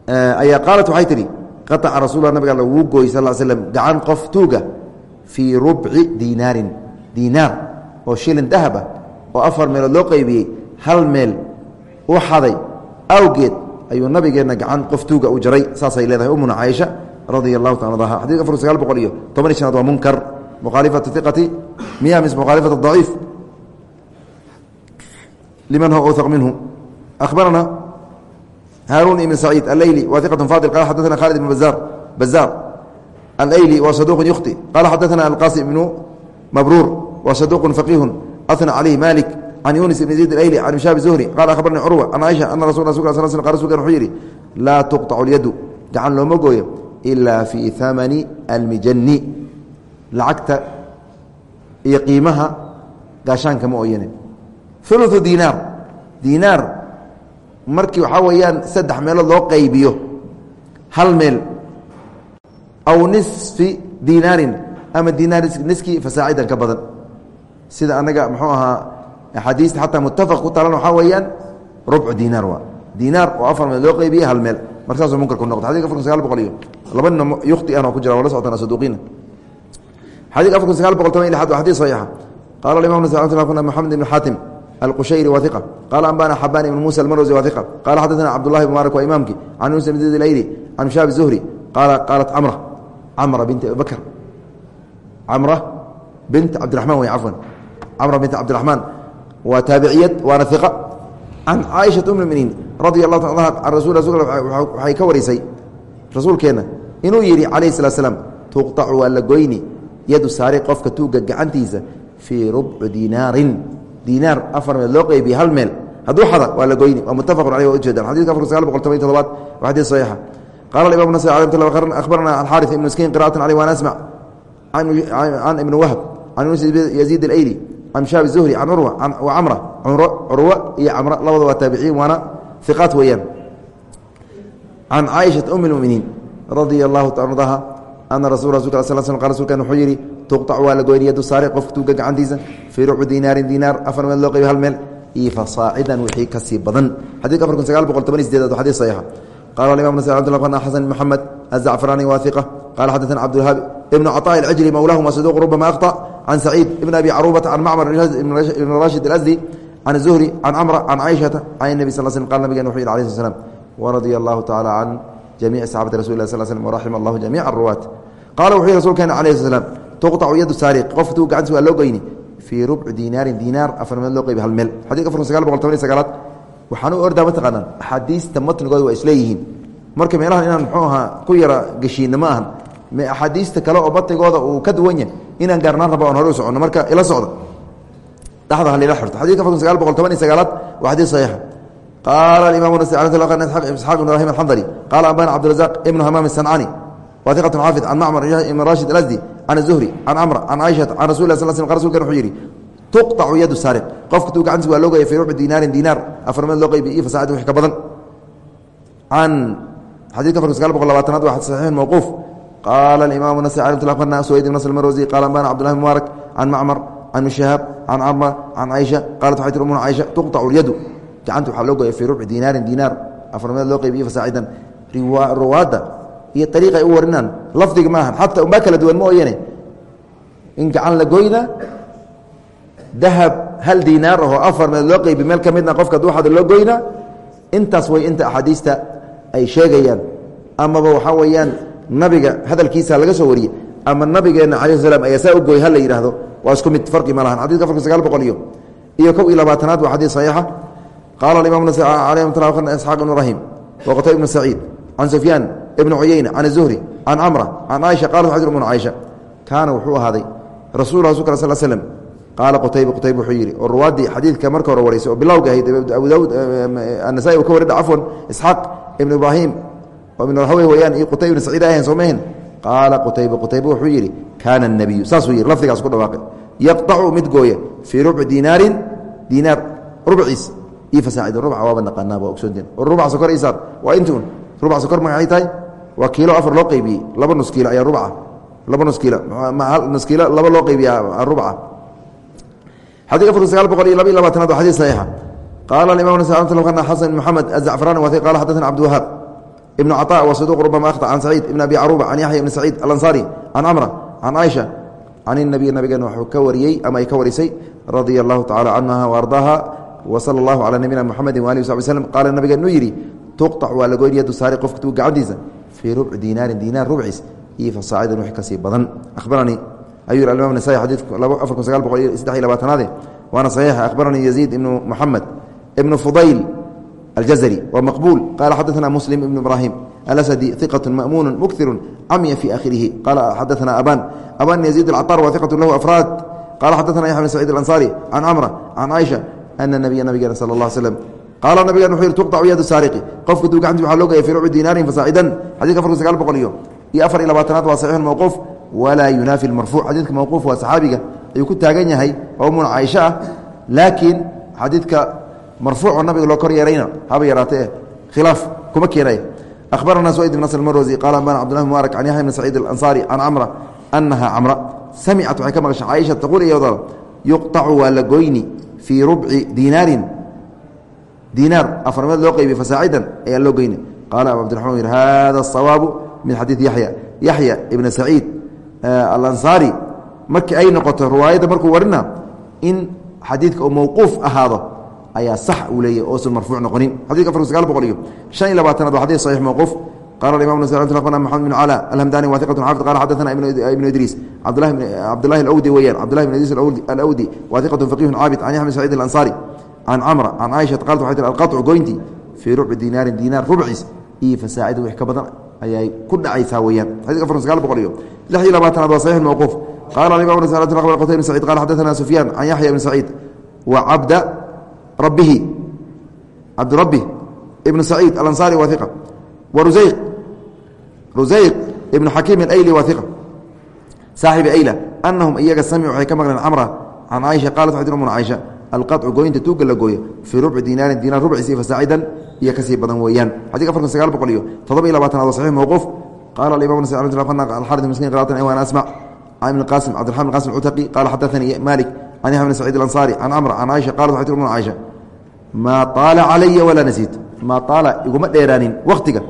eh, ayaa qaalat waxay tihi qaطca rasul nabig all wuu gooyey sal slm gacan qof tuuga fii rubci diinaarin diinaar oo shilin dahab ah oo afar meelood loo qeybiyey hal meel u xaday awgeed ayuu nabigeenna gacan qof tuuga u jaray saasay leedahay umuna caaisha radia allahu ta anha xadidka afar sagaal boqol iyo toban i shanaad waa munkar. Mukhaalifatu iqati miya mis mukhaalifat daciif? Liman huwa awhaq minhu? Ahbarana haaruun ibn saciid aleyli wa iqat fadil qala xadana khalid ibn bazaar bazaar alayli wa saduq yukhti qala xadana alqasim ibnu mabruur wa saduq faqiihun أثنى عليه مالك عن يونس بن زيد الأيلي عن مشاب الزهري قال أخبرني عروة عن عائشة أن رسول الله صلى الله عليه وسلم قال رسولك وxuu yidhi لا تقطع اليد gacan looma gooyo إلا في ثمن المجني lacagta iyo qiimaha gaashaanka ma ooyane ثuluثu diinaar diinaar markii waxaa weeyaan saddex meelood loo qaybiyo hal meel aw nisfi dinaarin ama dinaar niskii fasaacidan ka badan. Sida anaga muxuu ahaa axaadiista xataa mutafaq ku talan waxaa weeyaan rubcu dinaar waa. Dinaar oo afar meel loo qaybiye hal meel. Markaasuu munkarku noqda xadidka afarkun sagaal boqol iyo labanina yukti an ku jira waa la soctana saduuqiina xadidka afarkun sagaal boqol toban iyo lixaad xadiis saxiixa ah. qaala alimamu nasawi raxmatullah kuna maxamed ibnu xaatim. alqushayri wa iqa qala ambana xabaan ibn musa almarwsi wa iqa qala xadaثana cabdullahi mubaarak waa imaamki can yunus bn zayd alayli can shaab zuhri qaala qaalat camra camra binti abi bakr camra bint cabdiraxman wey cafwan cmr bint cabdiرaحmaan waa taabiciyad waana iq can caaishaةa um miniin radi اlahu ta an rasul waxay ka warisay rasuulkeenna inuu yidhi calayh الslat slam tuqطacu waa la goyni yadu saari qofka tuuga gacantiisa fii rubci diinaarin diinaar afar meel loo qeybiye hal meel hadduu xada waa la goyni waa mutafaq alيh waa ujeedaan xadidka afar sagaal boqol toban todobaad waa xadis صaxiixa qala imam nas akhbarana alxariث ibn miskiin qira'at alيh waan asmc can ibn wahb can yaziid اlayli can shaab zuhri can curwa camra curwa iyo camra labada waa taabiciin waana iqaat weeyaan can caaishaa um اlmuminiin radia allahu ta ardaha ana rasul rasulka sal sl qa rsulkan wuxuu yidhi tuqطac waa la goyni yadu saari qofka tuuga gacantiisa fii rucbi dinaarin dinaar afar meel loo qaybi hal meel iyo fasaacidan wixii kasii badan xadidka afar kun sagaal boqol toban iyo sideedaad waa xadis saxiixa qala imam nas abdullah xasan moxamed azacfrani waa iqa qala xadana cabdulwahaabi ibnu caطاء اcijli mowlahuma saduq rubama akhطأ can saciid ibn abi caruubata can macmar ibn rashid اlasdi can zuhri can camra can caaishata can الnebi sal slm qal nabigeen wuxu yih alay sl slam waradia allahu tacala can jamiici saxaabati rasul lah sl slm waraxima allahu jamiica aruwaat qala wuxuu yihi rsulkeena alayh sl slam tuqطacu yadu saariq qoftuu gacantis waa loo goyni fii rubci dinaarin dinaar afar meel loo qaybi hal meel xadidka afar kun sagaal boqol toban iyo sagaalaad waxaan u ordaa mataqaanaa axaadiista matnigooda waa isleeyihiin marka meelahan inaan muxuu ahaa ku yara geshiinna ma ahan axaadiista kale oo batigooda uu ka duwan yahay inaan gaarnaan raba on hore u socono marka ila socda dhexda halila xirto xadidka afar kun sagaal boqol toban iyo sagaalaad waa xadiis saxiixa qaala imam isxaaq ibn ibrahim alxandari qaala ambana cabdirazaq ibnu hamaam sancani wa iqatu xaafid can macmar ibn rashid alasdi can zuhri can camra can caaishata can rasul sl sl rasulkan wuxuu yidhi tuqطacu yadu saariq qofka tuu gacantiis waa loo gaya fii rubi dinaarin dinaar afar meel loo qaybi iyo fasaacid wix ka badan can xadidka afar kun sagaal boqol labaatanaad waa saxiix mawquuf qala imam nas abarna sweyd ibn marwsi qala ambana cbdullahi mubaarak can macmar can mishahaab can camra can caaisha qalat waxay tir umuna caaisha tuqطacu lyadu gacanta waxaa loo goya fii rubci dinaarin dinaar. Afar meel loo qaybiyo fasaacidan. Ruwaadda iyo ariiqay u warinaan. Lafdiga maaha xataa umbaa kala duwan ma ooyane in gacan la goyna dahab hal dinaar ahoo afar meel loo qaybi meel ka midna qofka duuxada loo goyna intaas way inta axaadiista ay sheegayaan. Amaba waxaa weeyaan nabiga hadalkiisa laga soo wariyey ama nabigeena cala slam ayaa saa u gooy ha la yidhaahdo waa isku mid farqi ma lahan. Xadidka afarka sagaal boqol iyo iyo kow iyo labaatanaad waa xadiis saxiixa qaala imam isxaaq ibn ibrahim wa qutayb ibnu saciid can sufyaan ibnu cuyeyna can zuhri can camra can caaisha qalat waxay tir umuna caaisha kaana wuxuu ahaaday rasul rasulka sal slm qaala qutayb qutayb wuxuu yidhi oo ruwaaddii xadiidka marka hore wareysay oo bilowga ahayd abu daawud anasai uu ka waridha cafwan isxaaq ibnu ibraahim ibn rahawe weyaan iyo qutayb ibn saciid ahayn soo mahen qaala qutayba qutayba wuxuu yidhi kaana الnabiyu saasuu yidhi lafdigaas ku dhawaaqay yaqطacu mid gooya fii rubci dinaarin dinaar rubciis iyo fasaacid rubca waaba naqaanaa waa ogsoonteen rubca sokor isaar waa intuun rubca sokor magacay tahay? Waa kiilo afar loo qeybiyey laba nus kiilo ayaa rubca laba nus kiilo nus kiilo laba loo qeybiya rubca xadii afar sagaal boqol iyo laba iyo labaatanaad waa xadii saxiixa. Qaala imam xasan bn maxamed azacfrani wa qala xadana cabdiwahaab ibnu caطa wa saduq rubama akhta can saciid ibn abi caruba can yaxya ibn saciid alansaari can camra can caaisha can inabiy nabigeena waxuu ka wariyey ama ay ka warisay radia allahu tacala canha waardaaha wa sala allahu calaa nabiyina muxamedi waali w sabi slm qaala nabigeenu yidhi tuqطac waa lagoyn yadu saari qofka tuu gacantiisa fii rubci dinaarin dinaar rubciis iyo fasaacidan wix kasii badan ahbaranii ayuu yih alimam nasai xadiidku afar kun sagaal boqol iyo saddex iyo labaatanaade waana saxiixa akhbaranii yaziid ibnu moxamed ibnu fudayl aljazri wa maqbuul qala xadaثna muslim ibnu ibrahim alasadi iqaة maأmuun mukhiru camya fi akhirihi qala xadaثna aban aban yaziid alcaطar wa iqaة lahu afraad qala xadaثna yaxya bn saciid alanصari can camra can caaisha ana nabiya nabigeena sal la slm qaala nabigan wuxu yhi tuqطacu yadu saariqi qofka duu gacnti waa loo gaya fi ruci diinaarin fasaacidan xadidka afar sagaal boqol iyo iyo afar iyo labaatanaad waa saxiix mawquuf walaa yunaafi marfuuc xadidka mawquuf waa saxaabiga ayuu ku taagan yahay oo mun caaisho ah laakiin xadiidka marfuuco nabiga loo kor yeerayna haba yaraatee eh khilaaf kuma keenay ahbarana swayd ibn asr marosi qaala ambana cbdullahi mubaarak can yahya bn saciid alansaari can camra anaha camra samcat waxay ka maqashay caaisha taquul iyada yuqطacu waa la goyni fii rubci dinaarin. Dinaar afarmeed loo qeybiy fasaacidan ayaa loo geyni qaala abu abdiraxman yih hada asawaabu min xadiid yaxya yaxya ibna saciid alansaari markii ay noqoto riwaayadda markuu warina in xadiidka uu mawquuf ahaado ayaa sax uu leeyahy oosan marfuuc noqonin. Xadidka afar sagaal boqol iyo shan iyo labaatanaad waa xadid saxiix mawquuf qal imam mamed bn cla alhamdani wa iqatu xaafid qala xadana ibnu idriis cabdulahi awdi weyaan cabdulahi bn idriis alawdi wa iqatu faqihun caabid can axmed saciid alansaari can camra can caaisha qalat waxay tii alqaطcu goynti fii rubi dinaarin dinaar rubciis iyo fasaacida wix ka badan ayay ku dhacaysaa weyaan xadii afar sagaal boqol iyo lix iyo labaatanaad waa saxiix mawquuf qala imam qta ibn sacid qala xadana sufyaan can yaxya ibn saciid wa cabda rabihi cabdirabi ibn saciid alansaari wa iqa rusayq ibnu xakiim ayli waa iqa saaxibi ayla anahum iyaga samicu waxay ka maqleen camra can caaisha qalat waxay tir umuna caaisha alqaطcu gooyinta tuuga la gooyo fii rubci dinaarin dinaar rubciisi fasaacidan iyo ka sii badan weeyaan. Xadika afarkun sagaal boqol iyo todoba iyo labaatanaad waa saxiix mawquuf. Qala imam alxarid miskin qiratan waan asmac can ibn qasim cabdiraxman qasim cutaqi qala xadaثanii malik can yaxya bn saciid alansaari can camra can caaisha qalat waxay tir umuna caaisha maa aala calaya walaa nasiit. Maa aala iguma dheeraanin. Waktiga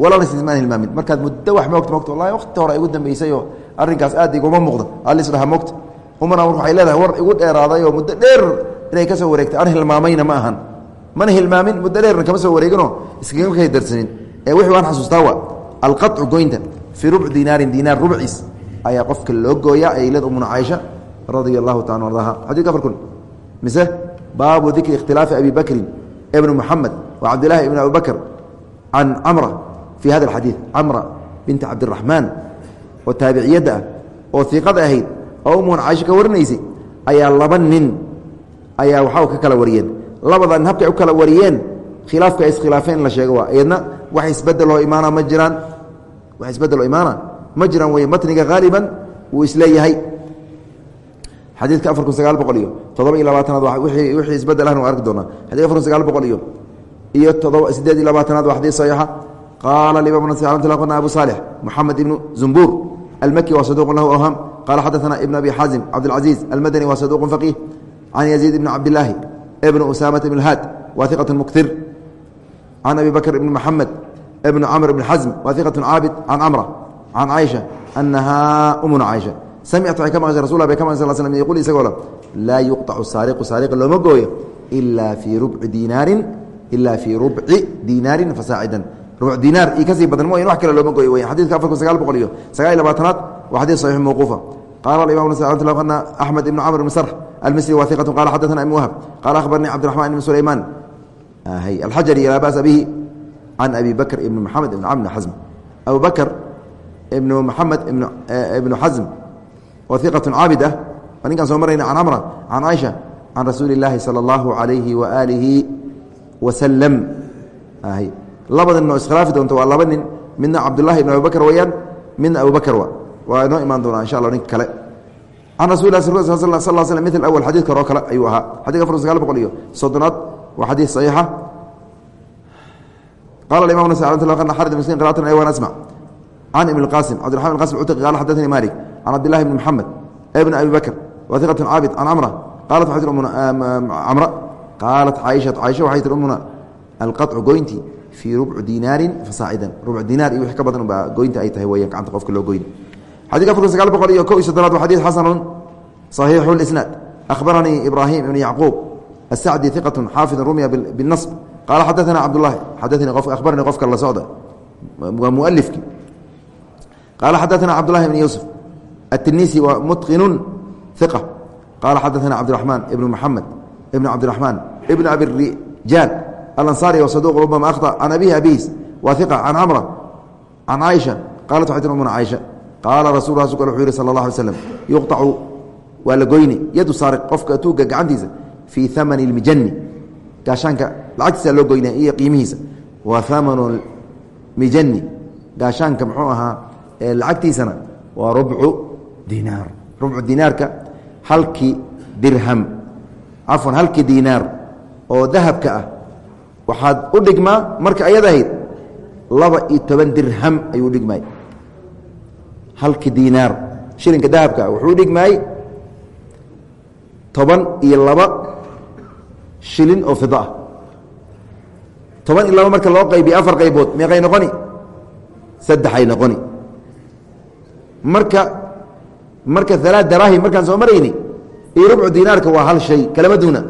maan hilmaamin markaad muddo wax moogta mogta wallahi wakti hore igu dambeysayoo arrinkaas aad iguma muuqda allisdhaha mogta umana waxay leedahay war igu dheeraadayoo muddo dheer inay ka soo wareegtay. An hilmaamayna ma ahan. Mana hilmaamin muddo dheerna kama soo wareeginoo iskagama kay darsanin ee wixii waan xasuustaa wa alqaطcu goynta fii rubci dinaarin dinaar rubciis ayaa qofka loo gooyaa leed umuna caaisha radia allahu taala ardaha. Xadidka afar kun. Mise baabu dikri ikhtilaafi abi bakrin ibn muxamed wa cabdilahi ibn abi bakr camra fii hada alxadiid camra binti cabdiraxmaan oo taabiciyadda ah oo iiqada ahayd oo umuuna caaisho ka warinaysay ayaa laba nin ayaa waxaa ka kala wariyeen. Labada nin habkay u kala wariyeen khilaafka ay iskhilaafeen in la sheego waa iyadna wax isbedeloo imaana ma jiraan. Wax isbedeloo imaana ma jiraan wey matniga haaliban wuu is leeyahay xadiidka afar kun sagaal boqol iyo toddoba iyo labaatanaad wixii isbeddel ahna waa arki doonaa. Xadidka afar kun sagaal boqol iyo iyo todoba sideed iyo labaatanaad waa xadiid saxiixa qaala imam abu saalix moxamed ibnu zumbuur almaki waa saduuqun lahu awham qala xadaثna ibn abi xaazim cabdاlcaزiiz almadani waa saduuq faqiih can yaziid ibni cabdilaahi ibn usaamata ibn haad wa iqat muktir can abi bakr ibn maxamed ibn camr ibn xasm wa iqat caabid can camra can caaisha anahaa umuna caaisha samictu waxay ka maqashay rasul bay ka maqashay sal slam yquul isagoo le laa yuqطacu saariqu saariqa looma gooyo ilaa fii rubci dinaarin ilaa fii rubci dinaarin fasaacidan rubuc dinaar iyo ka sii badan mooyan wax kale looma gooyo weyaan xadidka afar kun sagaal boqol iyo sagaal iy labaatanaad waa xadid saxiix mawquufa qaala alimam ana axmed ibnu camr ibn sarx almisri waa qala xadana ibn wahab qaala ahbarnii cabdiraxmaan ibn sulaymaan alxajari laa ba'sa bihi can abi bakr ibn maxamed ibn camr ibn abu bakr ibnu maxamed ibnu xasm oo caabid ah waa ninkaan soo marayna can camra can caaisha can rasuuli illaahi sala allahu alayhi waaalihi wasalam labada nin oo iskhilaafi doonto waa laba nin midna cabdulahi ibn abi bakr weyaan midna abu bakr wa waa inoo imaan doonaa insha allah ninka kale can rasul lah sal sl sl mil awal xadidka hore oo kale ayuu ahaa xadidka afar sagaal boqol iyo soddonaad waa xadiid saxiixa qala imam xarid miskin qiratan aywan asmع can ibn اqasim cbdiرaحman bn qasim cutqi qala xadaثnii malik can cabdillahi bni mxamed bn abi bakr wa iqaة caabid can camra qaalat waxay tir camra qaalat caaisha caaisha waxay tir umuna alqaطcu goyntii fii rubcu diinaari fasaacidan rubcu dinaar iyo wix ka badan goynta ay tahay weyaan gacanta qofka loo goyn xadika afar sagaal boqol iyo ko iyo soddonaad waa xadiid xasanun saxiixu lisnaad. Akhbaranii ibraahim ibn yacquub asacdi iqatu xaafidun rumya binasb qaala xadaanaa cabdulahi xadaanii qof ahbaranii qofka la socda waa mualifkii qaala xadaanaa cabdulahi ibn yuusuf atinisi waa mutqinun iqa qaala xadaanaa cabdiraxmaan ibnu muxamed ibnu cabdiraxmaan ibnu abi rijaal alanصari wصaduq rubama akhطأ can abihi abiis waa iqa can camra can caaisha qalat waxay tir umuna caaisha qaala rasul rasulk wuxuu yihi sala اllah alay slam yuqطacu waa la goyni yadu saariq qofka tuuga gacantiisa fii amani اlmijani gaashaanka lacagtiisa loo goynaya iyo qiimihiisa wa amanu mijani gaashaanka muxuu ahaa lacagtiisana waa rubcu dinaar rubcu dinaarka halkii dirham cafwan halkii dinaar oo dahabka ah waxaad u dhigmaa marka ayad ahayd laba iyo toban dirham ayuu udhigmaay halkii dinaar shilinka dahabka ah wuxuu udhigmaay toban iyo laba shilin oo fida ah. Toban iyo laba marka loo qaybiya afar qaybood meeqay noqoni? Saddexay noqoni. Marka marka alaa daraahim markaan soo marayni iyo rubcu dinaarka waa hal shay kalama duuna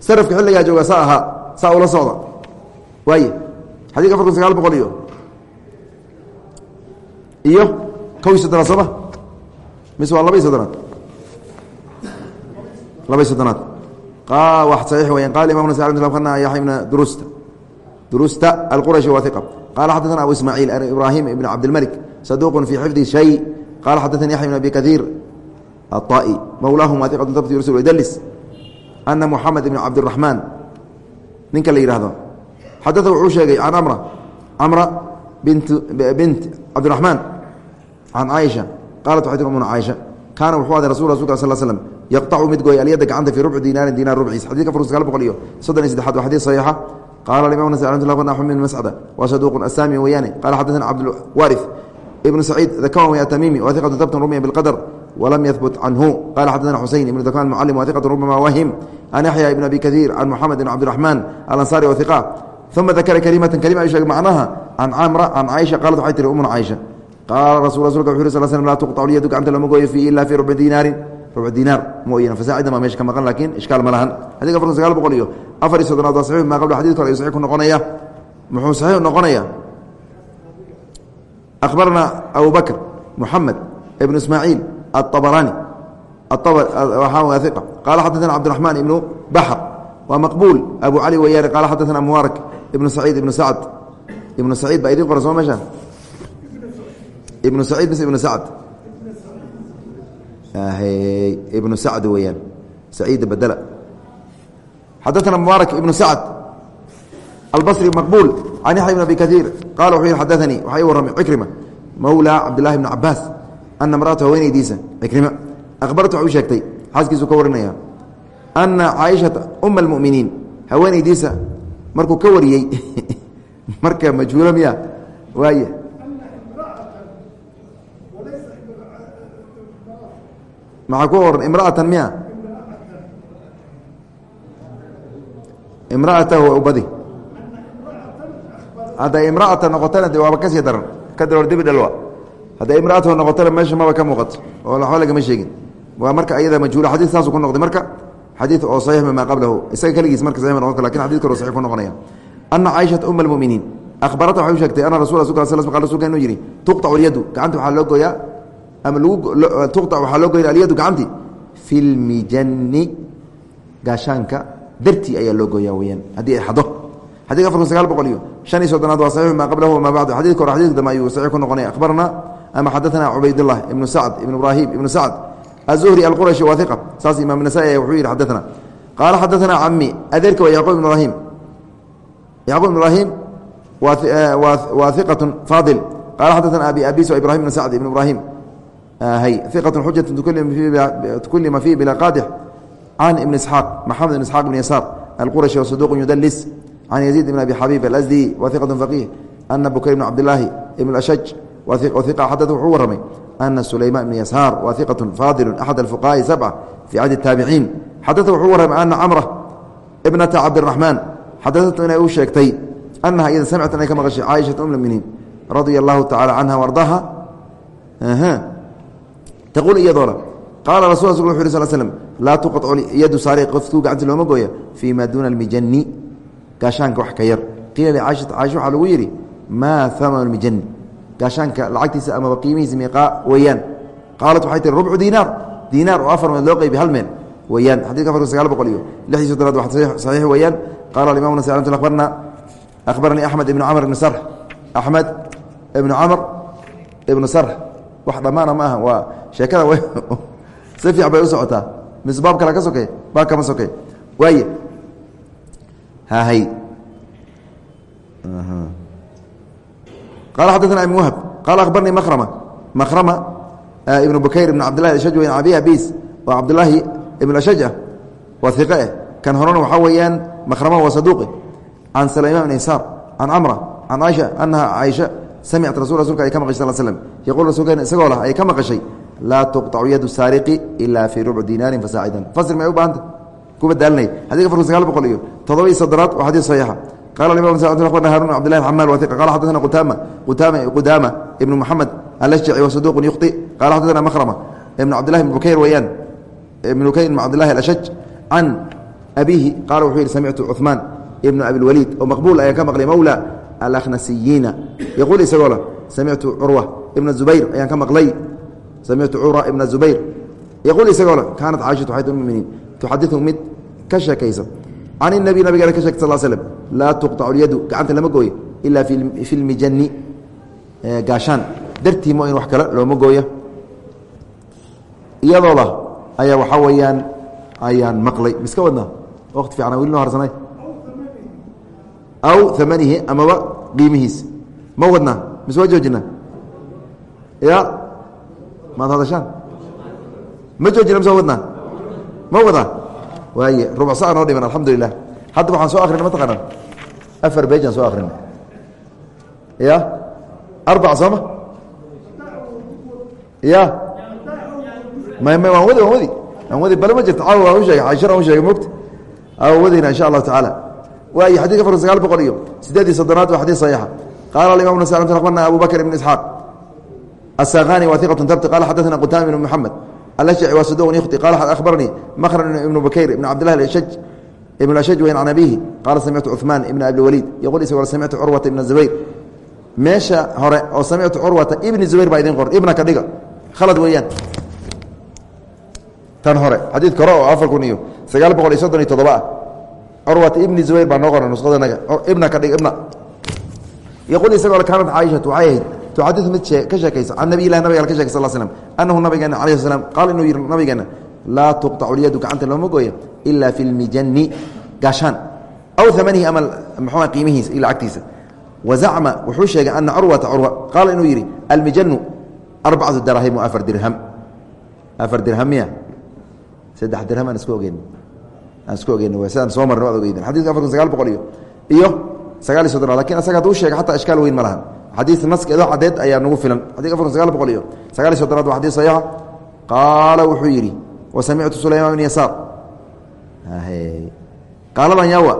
sarafka xilligaa jooga saa ahaa saa ula socda waay xadika afar kun sagaal boqol iyo iyo kow iyo soddonaad sooma mise waa laba iyo soddonaad laba iyo soddonaad wax saxiix weyan qala imam na yaxya ibna durusta durusta alqurashi waa iqa qala xadaثna abu ismaaciil ibrahim ibn cabdilmalik saduuq fi xifdi shay qala xadaثani yaxya ibn abi kaiir aلطa'i mawlaahum waa iqatu tabt rasul idlis ana muxamed ibn cabdiraxmaan ninka la yidhaahdo xadada wuxuu sheegay can amra amra bint cabdiraxmaan can caaisha qaalat waxay tii umuna caaisha kaana wuxuu aday rasul rasulka sal slm yaqtacu mid gooy alyadda gacanta fii rubci diinaarin diinaar rubciis xadidka fur sagaal boqol iyo soddon iyo saddexaad waa xadiid saxiixa qaala alimam nas raxmatullah bn axmed bn mascada waa saduuqun asaami weyaane qala xadaثana cabdulwaarif ibnu saciid dakawan wey atamiimi wa hiqatu dabtan rumiya bilqadar wlam yhbut canhu qala xadana xuseyn ibn dakan mucalim wa iqatu rubama wahim an yaxya ibn abi kaiir can muxamed ibn cabdiraxmaan alansaari wa uma dakara kalimatan kalima ay sheeg macnaha can camra can caaisha qalat waxay tihi umuna caaisha qaala rasul rasulka wuxu yiri sal slm laa tuqطacu lyadu gacanta lama gooyo fi ila fi rubci dinaarin rubc dinaar mooyane fasaacida maa meesha ka maqan laakiin ishkaal ma lahan xadika afar kun sagaal boqol iyo afar iyo soddonaad waa saxiix maa qabla xadidka hore ayuu saxiix ku noqonaya muxuu saxiix noqonaya akhbarana abu bakr muxamed ibnu ismaaciil aلطabarani waxaa iqa qaala xadaثna cabdiraxmaan ibnu baxr waa maqbuul abu cali wayaari qaala xadaثna mubaarak ibnu saciid ibnu sacad ibnu saciid baa idiin qoran soo meesha ibnu saciid mise ibnu sacad ibnu sacd weeyaan. Saciida badela xadaana mubaarak ibnu sacd albasri maqbuul can yaxya bn abi kaiir qala wuxuu yidhi xadaanii waxaa ii warramay cikrima mawla cabdilahi bni cabaas ana mraata haweenaydiisa cikrima akhbartu waxay u sheegtay xaaskiisu ka warinaya ana caaishata uma almuminiin. Haweenaydiisa markuu ka wariyey marka majhuulo miya waay maxaa ku oran imraatan miya? Imraatahu badi hadday imraata noqotana de waaba ka sii daran ka daroor dibi dhalwa. Hadday imraatahu noqotana meesha maba ka muuqato oo waxba lagama sheegin. Waa marka ayada majhuula xadid saasu ku noqday marka xadii oo saxiix mimaa qablahu. Isaga keligiis marka saxiix ma noqon karo laakiin xadid karo saxiix ku noqonaya. Anna caaishata uma almu'miniin akhbarata waxay u sheegtay anna rasul rasulka sal sl rasulka inuu yidhi tuqtacu alyadu. Gacanta waxaa loo gooyaa ama lagu tuqtac waxaa loo gooya alyadu gacanti fi lmijanni gaashaanka dartii ayaa loo gooyaa weyaan haddii ay xado. Xadidka afarkun sagaal boqol iyo shan iyo soddonaad waa saxiix maa qablahu wamaa bacdu. Xadidka hore xadidka dambe ayuu saxiix ku noqonaya. Akhbarana ama xadaana cubaydullah ibnu sacd ibnu ibraahim ibnu sacd. aلzuhri alqurashi waa iqa saas imaam nasa'i wuxuu yidhi xadaثna qaala xadaثna cami adeerka waa yacquub ibn ibrahim yacquub ibn ibrahim waa iqaة faadil qala xadaثna abi abis wa ibrahim ibn sacd ibn ibrahim hy iqaة xujaة tukulima fiih bila qaadix can ibn isxaaq maxamed ibn isxaaq ibn yasaar alqurashi wa saduq yudlis can yaziid ibn abi xabiib alasdi wa iqaة faqih ana bukayr ibn cabdilaahi ibn ashaj wuxuu warramay ana sulaymaan ibn yasaar waa iqatu faadilu axad alfuqahaai sabca fii cadi taabiciin xadada wuxuu warramay ana camra ibnata cabdiraxmaan xadadatu inay u sheegtay anaha iyada samcat inay ka maqashay caaishata um muminiin radia allahu tacala canha ardaaha taquul iyadoona qaala rasul wuxu yh sl slm laa tuqacu yadu saari qoftuu gacanti looma gooya fii ma duuna almijani gaashaanka wax ka yar. Qiila licaishata caisha waxaa lagu yidhi maa hamanu mijani gaashaanka lacagtiisa amaba qiimihiisa miiqaa weeyaan. Qaalat waxay tihi rubcu diinaar diinaar oo afar meed loo qeybi hal meel. Weyaan xadidka afarka sagaal boqol iyo lixdii soddonaad wa saxiix weeyaan. Qaala alimam nas abarna akhbaranii axmed ibnu camr ibni sarx axmed ibnu camr ibnu sarx wax dhammaana ma aha waa sheekada si fiican bay u socotaa. Mise baab kale ka sokey baab kama sokey waaye hahay qala xadana ibn wahb qala akhbarnii makrama makrama ibnu bukayr ibn cabdillahi ashaj abi abis oo cabdilaahi ibn ashaj ah waa iqe eh kan horena waxaa weeyaan makrama waa saduuqi can salayman ibn isaar can camra can caaisha anaha caaisha samicat rasul rasulka ay ka maqashay sal slm yaquul rasulkeen isagoo lah ay ka maqashay laa tuqطacu yadu saariqi ila fii rubci dinaarin fasaacidan fasir may u baahanta kuba daalinay xadika farku sagaal boqol iyo todoba iyo soddonaad waa xadiis saxiixa imam abarna harun wa iqa qala xadana qudaama ibnu moxamed alashjaci wa saduqun yukhti qala xadana makrama ibnu cabdillahi ibn bukayr weeyaan ibn bukayr ibn cabdillahi alashaj can abiihi qaala wuxuu yihi samictu cuثmaan ibnu abilwaliid oo maqbuul ayaan ka maqlay mawla alakhnasiyiina yaquul isagoo la samictu curwa ibna zubayr ayaan ka maqlay samictu curwa ibna zubayr yaquul isagoo le kaanat caaishatu xayd muminiin tuxadiu mid ka sheekaysa can inabi nabigeena ka sheegta sal slm laa tuqطacu lyadu gacanta lama gooyo ilaa fi lmijani gaashaan. Dartii mo in wax kale looma gooyo. Iyadoo lah ayaa waxaa weeyaan ayaan maqlay. Miska wadnaa waqti fiican weli noo harsanay. Aw amanihi amaba qiimihiis. Ma wadnaa mise waa joojina ya maad hadashaan? Ma joojina mise waa wadnaa ma wadaa waaye rubuc saa noo dhiman alxamdu lilah hadda waxaan soo akrinay mataqaanaa afar bejaan soo akrinay. Ya arbac sooma ya may waan wadi waan wadi. Waan wadi bale ma jirto caawa waan u sheegay caishana u sheegay mogta aa wadayna insha allahu tacaala. Waay xadidka farka sagaal boqol iyo sideed iyo soddonaad waa xadis saxiixa. Qaala alimam nas abarna abu bakr ibn isxaaq. Asakani wa iqatu tabti qala xadaثna qutama ibn moxamed alashci wa saduqun yukhti qala akhbaranii makran ibnu bukayr ibn cabdillahi ashaj ibn ashaj weyn can abihi qaala samictu cuثmaan ibn abilwaliid yaqul isagoo samictu curwata ibna zubayr. Meesha hore oo samictu curwata ibni zubayr baa idin qor ibna ka dhiga. Khalad weeyaan. Tan hore xadiidka hore oo afar kun iyo sagaal boqol iyo soddon iyo toddoba. Ah curwata ibni zubayr baa noo qoran nusqadanaga ibna ka dhig ibna. Yaquul isagoo kaanat caaishatu waxay ahayd tuxadiu mid ka sheekaysa can nabiy lah nabiga ka shekay sal slm anahu nabigeena alayh sl slam qaal inuu yihi nabigeena laa tuqطacu lyadu gacanta looma gooyo ila fi lmijani gaashaan aw amanihi ama mxua qiimihiisa iyo lacagtiisa wazacma wuxuu sheegay ana curwata curwa qaala inuu yidhi almijanu arbacatu darahim wa afar dirham afar dirham miya saddex dirham aan isku ogeyn aan isku ogeyn sidaan soo marna waad ogeydeen xadidka afar kun sagaal boqol iyo iyo sagaal iyo soddona laakiin asaga haduu sheegay xataa ishkaal weyn ma lahan. Xadiis naskeedo cadeed ayaa nagu filan. Xadidka afar kun sagaal boqol iyo sagaal iyo soddonaad waa xadis saxiixa. Qaala wuxuu yidhi wa samictu sulaymaan bn yasaar. Qaaladan yawa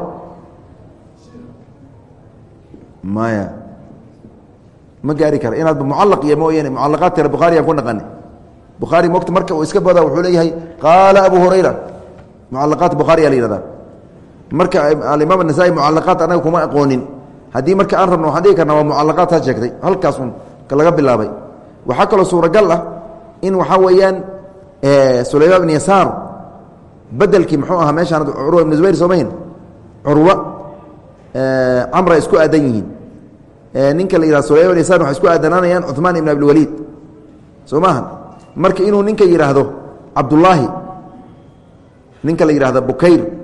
maya ma gaari kara. Inaadba mucalaq iyo mooyaane mucalaqaad tira bukhaari aan ku naqani bukhaari mogta marka uu iska boda wuxuu leeyahay qaala abu hurayra. Mucalaqaat bukhaari aa la yihahdaa marka alimaam anasai mucalaqaat anaga kuma aqoonin. Haddii marka aan rabno waxaan dhigi karna waa mucalaqaad taa sheegtay. Halkaas laga bilaabay. Waxaa kaloo suuragal ah in waxaa weeyaan sulaymaan ibn yasaar bedelkii muxuu ahaa meeshaan curwa ibn zubayr soo mahin curwa camra isku aadan yihiin. Ninka la yihahdo sulayman ibn yasaar waxay isku aadanaanayaan cuثmaan ibn abilwaliid soo marka inuu ninka yidhaahdo cabdullaahi ninka la yidhahdo bukayr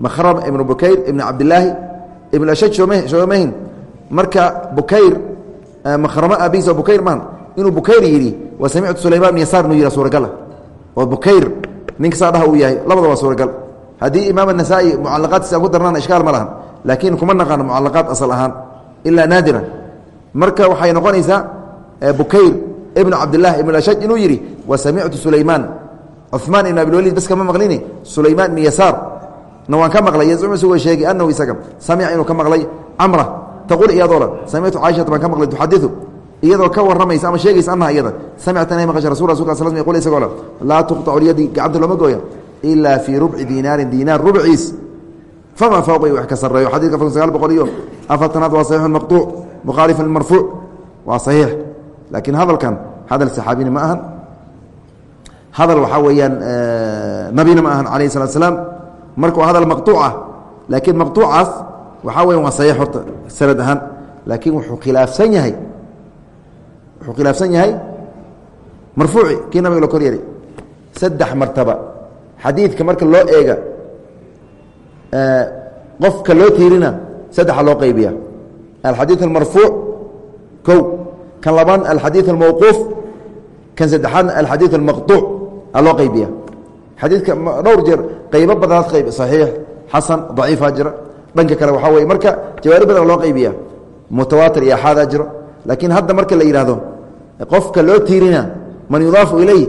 mahrm ibnu bukayr ibn cabdilaahi ibn ashaj soomahin marka bukayr mahramo abiso bukayr maan inuu bukayr yidhi wa samictu sulayman ibn yasaar inuu yihah suuragal ah oo bukayr ninka saa dhaha uu yahay labada waa suuragal haddii imaam anasaa'i mucalaqaadkiisa aan ku darnaan ishkaal ma lahan laakiin kuma naqaano mucalaqaad asal ahaan ilaa naadiran. Marka waxay noqonaysaa bukayr ibnu cabdilah ibn ashaj inuu yidhi wa samictu sulaymaan cumaan ibn abilwaliid bas kama maqlini sulaymaan ibn yasaar na waan ka maqlay. Yum isagoo sheegi anahu isaga samica inuu ka maqlay camra taqul iyadoo dhan samictu caaishata baan ka maqlay tuxadiu iyadoo ka warramaysa ama sheegaysa annaha iyada. Samicta nay maqasha rasul rasulka sl yqul isagoo dhan laa tuqطacu lyadi gacanta looma gooya ilaa fii rubci diinaarin diinaar rubciis. Famaa fawqa iyo wax ka sarreeyo. Xadiidka kun sagaal boqol iyo afartanaad waa saxiixun maqtuuc mukhaalifun marfuuc waa saxiix. Laakiin hadalkan hadal saxaabina ma ahan. Hadal waxaa weeyaan eh, nabina ma ahan calayh isalaat slaam marka waa hadal maqطuuc ah laakiin maqطuucaas waxaa weya waa saxiix horta sanad ahaan laakiin wuxuu khilaafsan yahay wuxuu khilaafsan yahay marfuuci kii nabiga la kor yeehay saddex martaba xadiidka marka loo eega qofka loo tiirina saddexa loo qaybiya alxadiiث اmarfuuc ko kan labaad alxadiiث اlmawquuf kan saddexaadna alxadiiث اlmaqطuuc a loo qaybiya xadiidka dhowr jeer qaybo badanaad qayb صaxiix xasan ضaciifa jira dhanka kale waxaa weye marka jawaari badan loo qaybiya mutawaatir iyo axaadaa jiro. Laakiin hadda marka la yidhaahdo qofka loo tiirina man yudaafu iley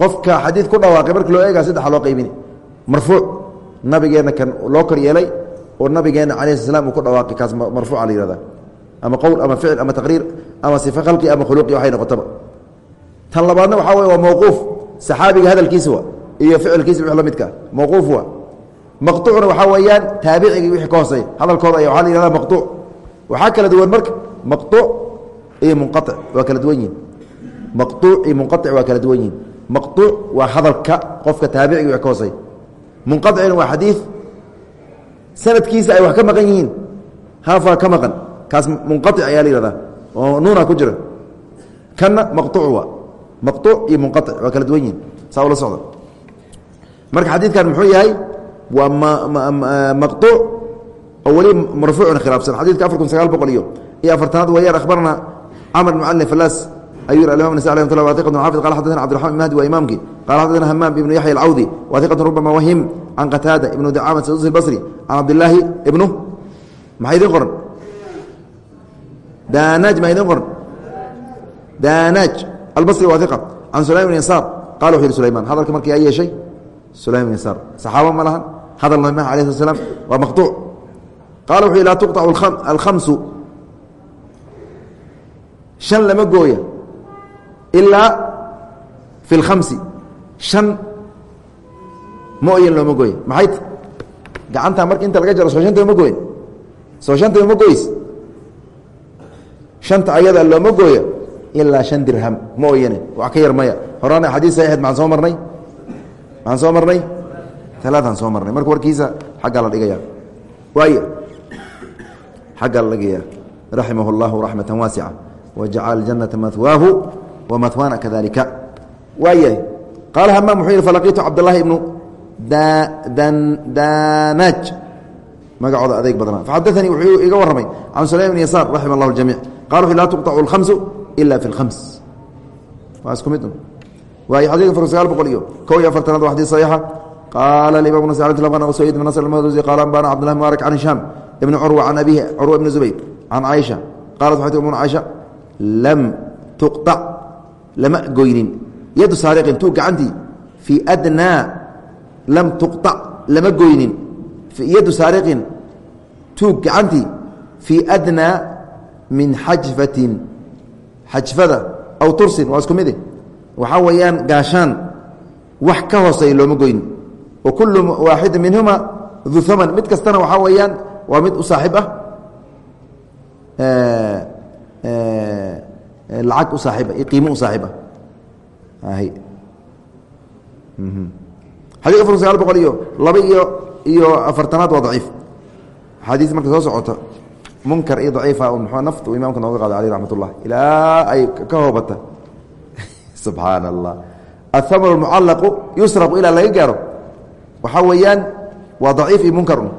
qofka xadiid ku dhawaaqay marka loo eega saddexa loo qaybini. Marfuuc nabigeenna kan loo kor yeelay oo nabigeenna cala sl slam uu ku dhawaaqay kaas marfuuca la yihahda ama qowl ama ficil ama taqriir ama sife khalqi ama khuluqi waxay noqotaba. Tan labaadna waxaa wey waa mawquuf. Saxaabiga hadalkiisa wa iyo ficilkiisa wix la midka mawquuf wa maqtuucna waxaa weeyaan taabicigii wixii ka hoosey hadalkooda aya waxaa la yihahda maqtuuc. Waxaa kala duwan marka maqtuuc iyo munqaic waa kala duwan yihiin maqtuuc iyo munqaic waa kala duwan yihiin maqtuuc waa hadalka qofka taabicigi wix ka hoosey munqaicina waa xadiid sanadkiisa ay wax ka maqan yihiin. Haafaa ka maqan. Kaas munqaic ayaa la yihahdaa oo nuuna ku jira. Kanna maqtuuc waa. Maqtuuc iyo munqaic waa kala duwan yihiin saa ula socda marka xadiidkan muxuu yahay waa maqtuuc oo weli marfuucun khilaafsan. Xadidka afar kun sagaal boqol iyo iyo afartanaad wayaan akhbarna camr bn cali falas ayuu alimam nasa alah wa iqat xafid qala xadana cbdiraxman mahdi waa imaamkii. Qala xadana hamaam ibnu yaxya alcawdi wa iqatu rubama wahim can qataada ibnu dacaamat sadusi basri can cabdilaahi ibnu maxaa idin qoran daanaaj maa idin qoran daanaaj albasri waa iqa can sulaym bn yasaar. Qala wuxu yihi sulayman hadalka markii a yeeshay sulaym yasaar saxaaba ma lahan hadal nabi mah alah slat slam waa maqtuuc qala wuxu laa tuqطacu alkhamsu shan lama gooya ilaa fi اlkhamsi shan mooyan looma gooya maxay t gacantaa marka inta laga jaro soo shanta ma gooyn soo shanta ma goys shanta ayada looma gooya ilaa shan dirham mooyane wax ka yar maya horana xadiis saxiixeed maxaan soo marnay maxaan soo marnay talaadaan soo marnay marka warkiisa xaggaa la dhigaya waay xaggaa la dhigaya raximah اllahu raxmata waasica wajacala janata mahwaahu wamahwaana kadalika waayahay qaala hamaam wuxuu yihi falaqiitu cabdاllahi ibnu daanaaj magacooda adeeg badnaa faxadaanii wuxuu iga warramay can sulaym bn yasaar raxima اllah اjamic qala wuxu laa tuqطacu اlkhamsu ila fi اlkhams waa isku mid waay xadidka far sagaal boqol iyo. Kow iyo afartanaad waa xadis saxiixa qaala imam nas sayd bn nasr almawdusi qala ambana cabdullah mubaarak can hishaam ibni curwa can abihi curwa ibni zubayr can caaisha qalat waxay ti umuna caaisha lam tuqطac lama goynin yadu saariqin tuu gacantii fii adnaa lam tuqطac lama goynin yadu saariqin tuu gacantii fii adnaa min xajfatin xajfada aw tursin waa isku mide waxaa weeyaan gaashaan wax ka hooseeya looma goynin wa kullu waaxidin minhuma du haman mid kastana waxaa weeyaan waa mid u saaxiib ah. Lacag u saaiiba iyo qiimo u ah. Xadii afar sagaal boqol iyo laba iyo iyo afartanaad waa daciif. Axaadiis marka soo socota munkar iyo daciifa mxua naftu imaamka nooga qaaday aleyh raxmat ullah ilaa ay ka hoobata subxaan allah ahamr mucalaqu yusraqu ilaa laga gaaro. Waxaa weeyaan waa daciif iyo munkarun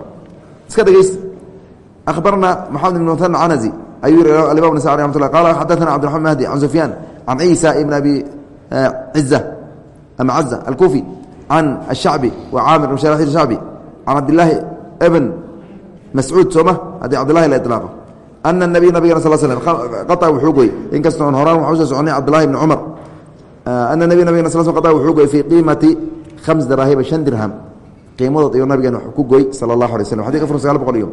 iska dhegeysta akhbarna maxamed ibn mutan canazi ayuu yihi alimam nasa a ramat la qala xadaana cabdiraman mahdi can sufyaan can ciisa ibn abi eh, ciza ama caza alkufi can ashacbi wa caamir mshaaraxil shacbi can cabdilaahi ibn mascuud sooma? Haddii cabdilahi la ilaaqo ana nabiy nabigana sal slm qaطa wuxuu gooy inkastoo on horaan waxaa u soo soconay cabdilahi ibni cumar ana nabiy nabigana sal qaطca wuxuu goy fii qiimati khams daraahiba shan dirham qiimadood ayuu nabigeena ku goy sala allahu alay slm xadika afar sagaal boqol iyo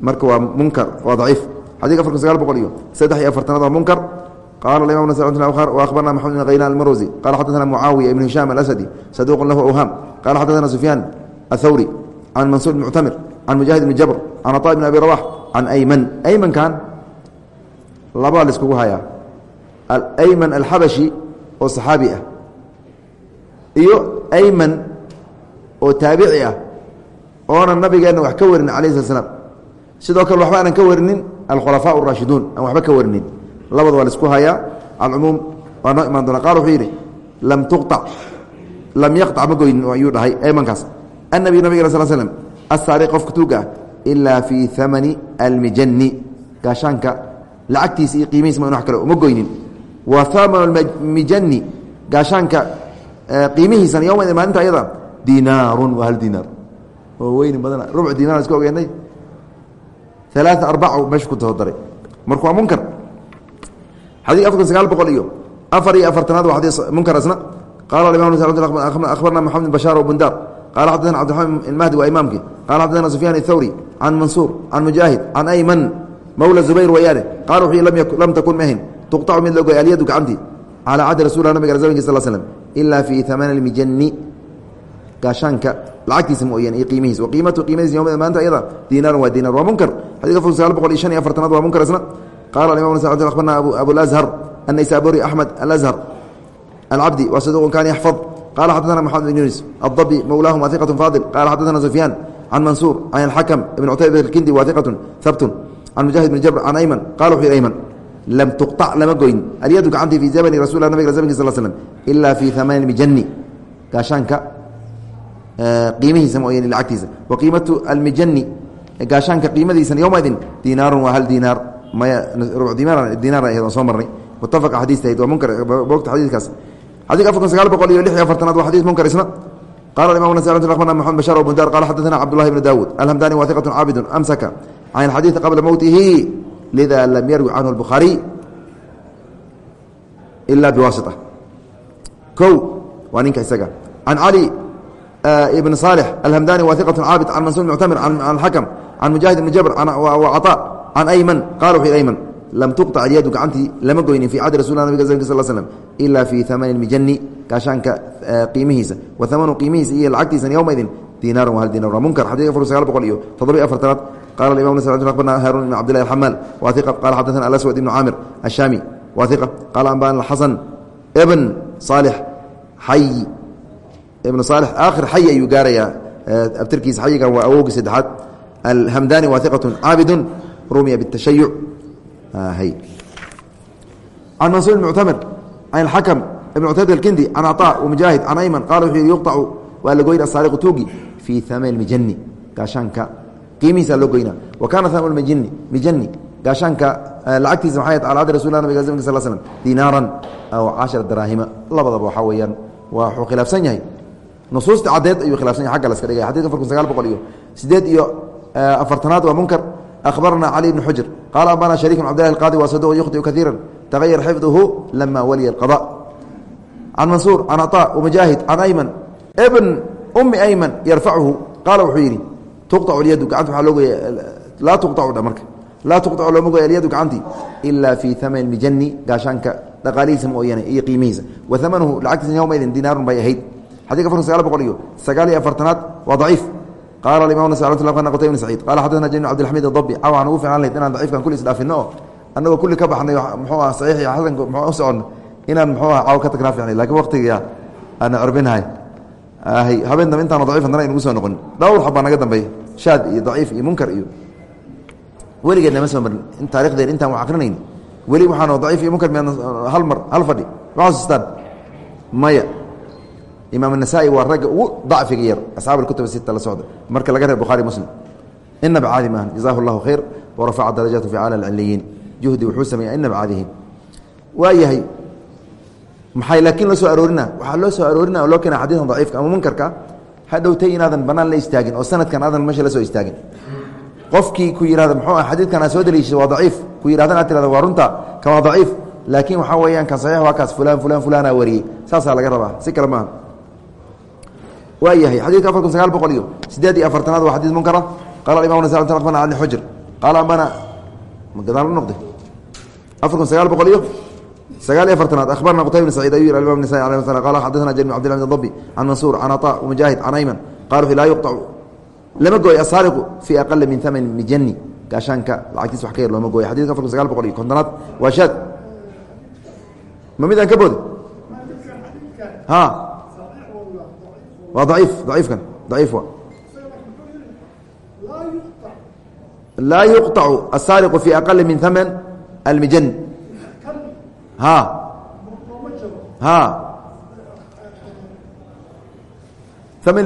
marka waa munkar waa daciif xadika afarka sagaal boqol iyo saddex iyo afartanaad waa munkar qala imam abarna maxamed bn haylan almarwsi qala xadana mucaawiya ibn hishaam alasadi saduuqun lahu awhaam qala xadana sufyaan athawri can mansuur bn muctamir can mujaahid bni jabr can aطa bn abi rawax can ayman aymankan labaa laiskugu hayaa ayman alxabashi oo saxaabi ah iyo ayman oo taabici ah oonan nabigeenna wax ka warinin alayh slat slam sidoo kale waxba aanan ka warinin alkhulafaa اraashiduun aan waxba ka warinin labada waa laisku hayaa alcumuum waa noo imaan doona qaal wuxuu yidhi lam tuqطac lam yaqطac ma goynin ayuu dhahay aymankaas annabiy nabigena sal slm asaari qofka tuuga ah ilaa fii amani almijani gaashaanka lacagtiisa iyo qiimihiisa ma wax kale uma goynin wa amanu mijani gaashaanka qiimihiisana yowma maalinta ayada dinaarun waa hal dinaar. Oo weyni badana rubc dinar iska ogeynay. Alaaa arbac meesha ku tahodaray. Marka waa munkar. Xadii afar sagaal boqol iyo afar iyo afartanaad waa xadii munkar asna qala imam akhbarna maxamed bashaar bundar qala xadana cabdiraxmaan ilmahdi waa imaamkii qala xadana sufyaan ithawri can mansuur can mujaahid can ayman mawla zubayr wayaane qala wuxuu lam takun mahin tuqacu mid loo goy alyadu gacantii calaa cahdi rasullah nabiga zamanki sal slm ilaa fii amaani almijani gaashaanka lacagtiisa mooyeen iyo qiimihiis wa qiimatu qiimadiis yowmada maanta ayada diinaaran waa diinaar waa munkar xadiiska fun sagaal boqol iyo shan iyo afartanaad waa munkar isna qaala alimam sa akhbarna abulashar annaysaburi axmed alashar alcabdi waa saduqun kaana yaxfad qala xaddaana maxamed bin yunis addabi mowlaahuma iqatu faadil qala xaddaana sufyaan can mansuur can alxakam ibn cutayba alkindi waa iqatun habtun can mujaahid bn jabr can ayman qala wuxuu yidhi ayman وحي أيمن لم تقطع لما قوين اليد كعنتي في زمن رسول الله نبي زمن صلى الله عليه وسلم إلا في ثمان مجني كاشانك قيمه سموين لعكتيسة وقيمة المجني كاشانك قيمة يومئذ دينار وهل دينار ما ربع دينار دينار أيضا صمرني mutafaq xadiistahayd waa munkar boogta xadiidkaas xadidka afarkan sagaal boqol iyo lix iyo afartanaad waa xadiis munkar isna qala imam nas akhbarna maxamed bashar bundar qala xadathana cabdullahi bnu daawuud alhamdani wa hiqatu caabidun amsaka can alxadiidi qabla mowtihi lida lam yarwi canhu albukhaariy ila biwaasita kow waa ninka isaga can cali ibn صالح الhمdاني واثقة cاabد عن maنsور معتmر عن الحكم عن مجاهد بن جبر وcطاء عن أيمن qال وu أيمن lm tuqطc alyadu gacantii lama goynin fii cadi rasul nabig zmk sl slm ila fii amani mijani gaashaanka qiimihiisa wa amanu qiimihiisa iyo lacagtiisana yowmaidin dinaaran hal dinar waa munkar xadika afar sagaal boqol iyo toddobiy afartanaad qala imam abarna haarun ibn cabdillahi alxamaal wa iqa qala xadaثana alaswad ibnu caamir ashaami wa iqa qala ambana xasan ibn صaalix xay ibn صaalix aakhir xay ayuu gaarayaa abtirkiisa xayigan waa awowgii saddexaad alhamdani wa iqatu caabidun rumiya bالtashayuc can mansuur muctamir can اxakm ibn cutayba اkindi can caطاء wmujaahid can ayman qala wuxuu yihi yuqطacu waa la goyna asaariqu tuugi fii aman mijani gaashaanka qiimihiisa loo goyna wa kaana am mijani mijani gaashaanka lacagtiisa maxay ahayd alcadi rasul nabig zamnka sal slm diinaaran aw cashara daraahima. Labadaba waxaa weeyaan waa wuxuu khilaafsan yahay. Nusuusta caddeed ayuu khilafsan yahay agga la iska dhigay. Xadidka farkun sagaal boqol iyo siddeed iyo afartanaad waa munkar. Akhbarana cali ibn xujr qaala abana shariiku cabdillahi qaadi waa saduq yukhdiu kaiira tagayar xifduhu lama waliya alqada. Can mansuur can aطa wamajaahid can ayman ibn ummi ayman yarfachu qaala wuxuu yidhi laa tuac marka. Laa tuac looma goy alyadu gacantii ila fii aman mijani gaashaanka dhaqaalihiisa mooyane iyo qiimihiisa. Wa amanuhu lacagtiisa yowmaydin dinaarun bay ahayd. Xadika far sagaal boqol iyo sagaal iyo afartanaad waa daciif. Qaala imam nas qtay bn saciid qala xadana jamil abdilamiid dabi caw waxaan ugu filan lahayd inaan daciifkan kulli isdhaafino? Oo annagoo kulli ka baxnay mxuu ah saxiix iyo xasanka mxuu u soconno inaan mxuu ah caw ka tagnaa ficnay lakiin waqtiga aana cirbinahay habeen dambe intaana daciifa dana inugu soo noqonin dhowr xab baa naga dambeeya aad iyo aciif iyo munkar iyo weligeed nama soo marin taarikhdeen intaan wax akrinayn weli waxaano daciif iyo munkar hal mar hal fadhi waxasuustaan maya imaam anasaa'i waa ragga ugu dacfiga yar asxaab kutub sita la socda marka laga reeb bukhari muslim. Inaba caadi maahan jazaahu allahu khayr wa rafaca darajaatu fi cala alciliyiin juhdi wuxuu sameeya inaba caadihin waayahay maxay laakiin loo soo aroorinaa? Waxaa loo soo aroorinaa oo loo keena xadiidan daciifka ama munkarka hadhowtay inaadan banaan la istaagin oo sanadkan aadan meesha la soo istaagin. Qofkii ku yihahda muxuu ah xadiidkan aa soo daliishay waa daciif. Ku yidhahdan aad tirahda waa runta kan waa daciif. Laakiin waxaa weeyaan kan saxiix waa kaas fulaan fulaan fulaanaa wariyey. Saasaa laga rabaa si kale maaha waa yahay xadidka afar kun sagaal boqol iyo sideed iyo afartanaad waa xadiid munkara qala imam bana ali xujr qaala ambana gadaal u noqday? Afar kun sagaal boqol iyo sagaal iyo afartanaad abarna qutayb bn sacid ayu imam nisai alih sl qala xadana jr bn abdillah bn dabi can mansuur can aطa wmujaahid can ayman qalu laa yuqطacu lama gooy asaariqu fii aqala min aman mijani gaashaanka lacagtiis wax ka yar looma gooya xadidka afar kun sagaal boqol iyo kontonaad waa shaad ma midaan ka boodi ha waa aciif aciifkan aciif wa laa yuqطacu asaariqu fii aqali min aman almijan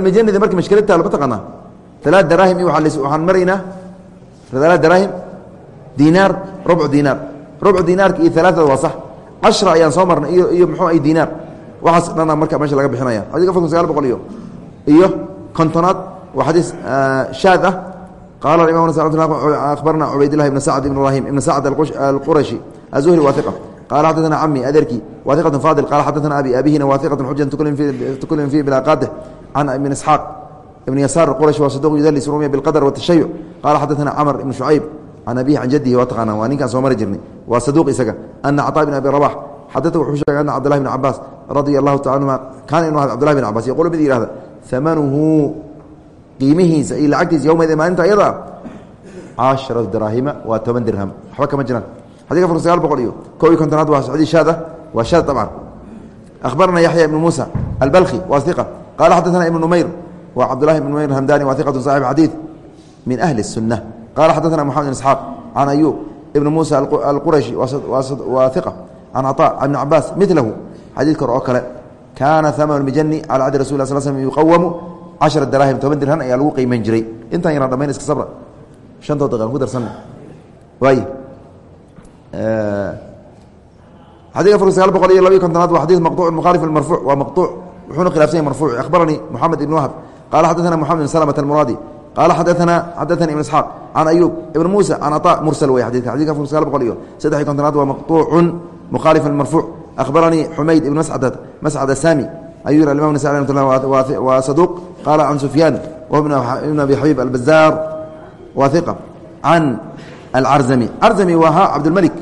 mijanida marka mashkiladta ma taqaanaa alaa daraahim iyo waxaan maraynaa alaa daraahim dinaar rubcu dinaar. Rubcu dinaarka iyo alaaada waa sax. Cashra ayaan soo marnay iyo iyo muxuu ay dinaar. Waxaas dhana marka meesha laga bixinaya. Xadika afar kun sagaal boqol iyo iyo kontonaad waa xadiis shaad ah. Qala imam abarna cubaydillahi ibn sacd ibn ibrahim ibn sacd alqurashi azuhri waa iqa qala xadana cami adeerkii waa iqatu fadil qala xadana abi abihina waa iqatu xujan tukulin fi bilaqadeh can ibn isxaaq ibn yasaar qurashi waa saduq yudalis rumiya bilqadr watashayuc qala xadana camr ibn shucayb can abihi can jadihi waa taqaana waa ninkaan soo mari jirnay waa saduuq isaga ana caطaa bn abi rabax xadata wuxuu sheegay ana cabdulahi bn cabaas radia allahu taala anhuma kaana inu aha cbdullahi bn cabas yaqulu mid yihahda amanuhu qiimihiisa iyo lacagtiisa yowmeeda maalinta ayada casharatu daraahima waa toban dirham waxba kama jiraan xadika afar sagaal boqol iyo kob iyo kontonaad waa xadiis shaad ah waa shaad dabcan akhbarana yaxya ibnu muusa albalkhi waa iqa qaala xaddatana ibnu numayr waa cabdullahi ibn numayr hamdani waa iqatu saxib xadiid min ahli الsunة qala xaddaثna mxamed بn isxaaq can ayub ibn musa alqurashi waa iqa can caطa can ibn cabaas milahu xadiid kor oo kale kaana hamn mijani calى cadi rasul sl slm yuqawamu cashara daraahim toban dirhan ayaa lagu qiimeyn jiray intaan yaraan dhamayn iska sabra shantood daqiiqan ku darsanna waay xadidka afar sagaal boqol iyo labiyo kontonaad waa xadid maqطuc mukhalif marfuuc waa maqطuc wuxuuna khilafsan yahy marfuuc akhbaranii moxamed ibn wahb qala xaddaثna moxamed bn slmة almuraadi qala xadaثna xadaثani ibn isxaaq can ayub ibn muusa can aطa mursal wey xadidka xadidka afar sagaal boqol iyo saddex iyo kontonaad waa maqطuucun mukhalifan marfuuc akhbaranii xumayd ibn mascad asami ayuu yih imam nasa waa saduuq qaala can sufyaan ibn abi xabiib albazaar waa iqa can alcarzami carzami waa cabdilmalik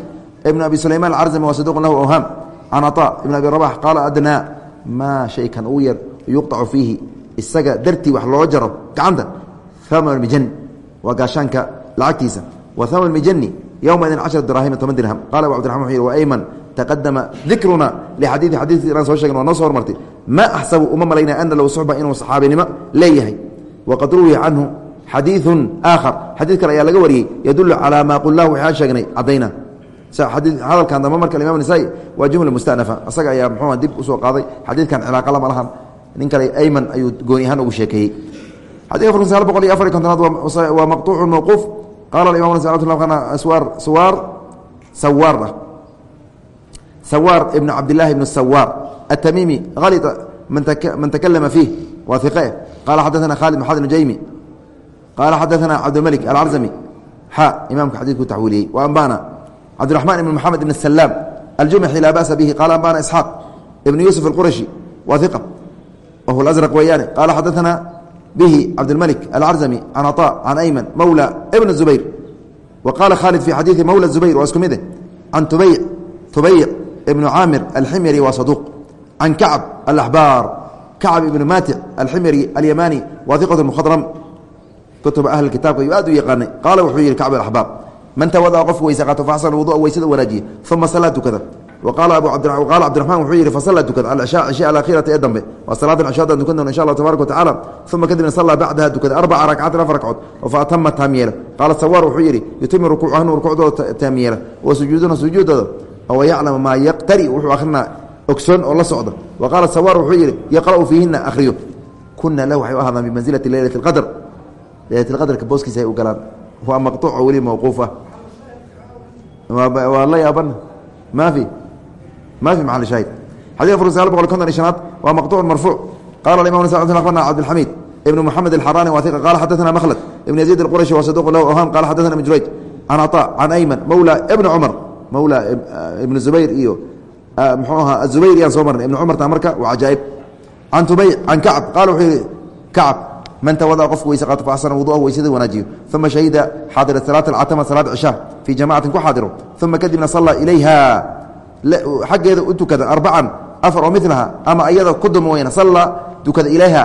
ibn abi sulayman alcarzami waa saduuq lahu awhaam can aطa ibn abi rabax qaala adnaa maa shay kan ugu yar yuqطacu fiihi isaga dartii wax loo jaro gacanta haman mijan waa gaashaanka lacagtiisa wa haman mijani yowmaidin cashara daraahima toban dirham qala abu abdiraman wuxuu yihi waayman taqadama dikruna lixadiidi xadiidkii inaan soo sheegn waa noo so hormartay ma axsabu uma malaynaya ana low suxba inuu saxaabinimo leeyahay waqad ruwiya canhu xadiiثu aakhar. Xadiid kale ayaa laga wariyey yadulu calaa maa qulnah waxaan sheegnay caddayna hadalkan dambe marka imam nisaai waa jumla mustanafa isaga ayaa mxua dib u soo qaaday. Xadiidkan cilaaqa lama lahan. Nin kale ayman ayuu gooni ahaan ugu sheekeeyey. Xadika boqol iyo afar iy kontonaad waa maqطuucu mawquuf. Qaala imam sawaar sawaar ibn cabdilaahi ibn sawaar. Atamimi halita man takalama fiih. Waa iqe qaala xadaana khaalid maxad ibn jaymi qaala xadaana cabdimlik alcarzami xa imamka xadiku tawiiliyey ambana cabdiraxmaan ibn maxamed ibn salaam aljumaxi laa basa bihi qaala ambana isxaaq ibn yuusuf aqurashi wa iq wahu raq weyaane qaala xadaana bihi cabdilmalik alcarzami can caطa can ayman mawla ibn zubayr wa qaala khaalid fi xadiidi mawla zubayr waa isku mide can tubay tubayc ibnu caamir alximyari waa saduuq can kacb alaxbaar kacb ibnu maatic alximyari alyamani wa iqat mukhadram kutuba ahli kitaabka ayuu aad u yaqaanay. Qaala wuxuu yihi kacb alaxbaar man tawadaa qofku weyse qaato faxsana wudua weysada wanaajiye uma salaa tukada waqaala cabdiraxmaan wuxuu yihi fasalla tukada alcishaa cisha alaakhirata ee dambe. Waa salaadan cisho haddaan tukan doona insha allah tabaraka watacaala uma kadibna sallaa bacdaha tukada arbaca rakcatin afar ragcood oo fa atama taam yeela qaala sawaar wuxuu yidhi yutimi rukuucahnu rukuucdooda taam yeela wa sujuuduna sujuudooda. Oo yaclama maa yaqtari. Wuxuu akhrinaa ogsoon oo la socda. Wa qaala sawaar wuxuu yidhi yaqra'u fiihina akhriyo. Kuna lahu waxay u ahaadaan bimansilati leylati اlqadr laylatqadarka booskiisa ay u galaan. Waa maqtuuco weli mawquufa. Waa la yaaban maafi. Maafi maal shaahid. Xadii afar sagal boqol konton i shanaad waa maqtuuc marfuuc. Qala imam sa abarna cabdilxamiid ibn moxamed alxarani waa iqa qaala xadaana mahlad ibn yaziid alqurashi waa saduq lahu awhan qala xadaana ibn jurayj can caطa can ayman mawla ibni cumar mawla ibn uh, zubayr iyo uh, mxuu ahaa azubayr yaan soo marnay. Ibn cumarta marka waa cajaaib. Can tubeyc can kacb qala wuxuu yihi kacb man tawada qofku weyse qaato faxsana wuduahu weysada wanaajiyo uma shahida xaadira salaat alcatama salaad cishaa fii jamacatin ku xaadiro uma kadibna salla ilayha xaggeeda u tukada arbacan afar oo milaha ama iyada ku duma weyna salla tukada ilayha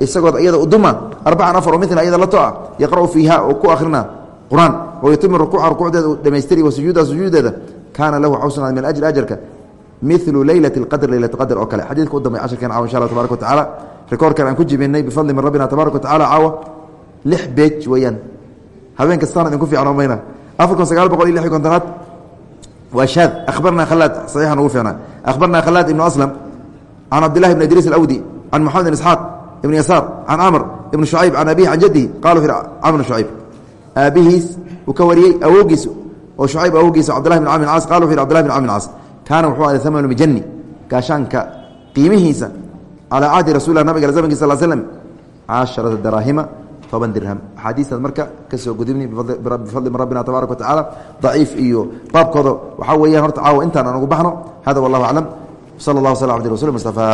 isagood iyada u duma arbacan afar oo mila iyada la to-a yaqra'u fiiha oo ku akhrina qur'aan oo yatimu rukuuca rukuucdeeda u dhamaystiri wa sujuuda sujuudeeda kaana lahu waxau sugnaad min ajri ajarka milu leylati اqadr leylat qadr oo kale xadiidka u dambay casharkeen caawa insha allah tabarak wa tacala rikoorkan aan ku jibinay bifadli min rabbina tabarak wa tacala caawa lix beej weeyaan. Habeen kastaan idinku fiicnoo mayna. Afar kun sagaal boqol iyo lix iyo kontonaad. Waa shaad. Akhbarna khalaad saxiixan ugu fiicnaa. Akhbarna khalaad ibnu aslam can cabdillahi bn idriis alawdi can moxamed ibn isxaaq ibn yasaar can camr ibn shucayb can abihi can jadihi qala camr shucayb aabihiis uu ka wariyey awowgiis oo shucayb awowgiisa cabdillahi bin camr caas qala wuxu yhi cbdillahi bin camr caas. Kaana wuxuu aday amanu mijani gaashaanka qiimihiisa calaa cahdi rasul nabiga zamankiis sal slm casharata daraahima toban dirham axaadiistaas marka ka soo gudubni bifadli rabbina tabaaraka wa tacaala daciif iyo baabkooda waxaa weeyaan horta caawa intaan aan ugu baxno hada wallahu aclam sala allah waslam abdi rasul mustafa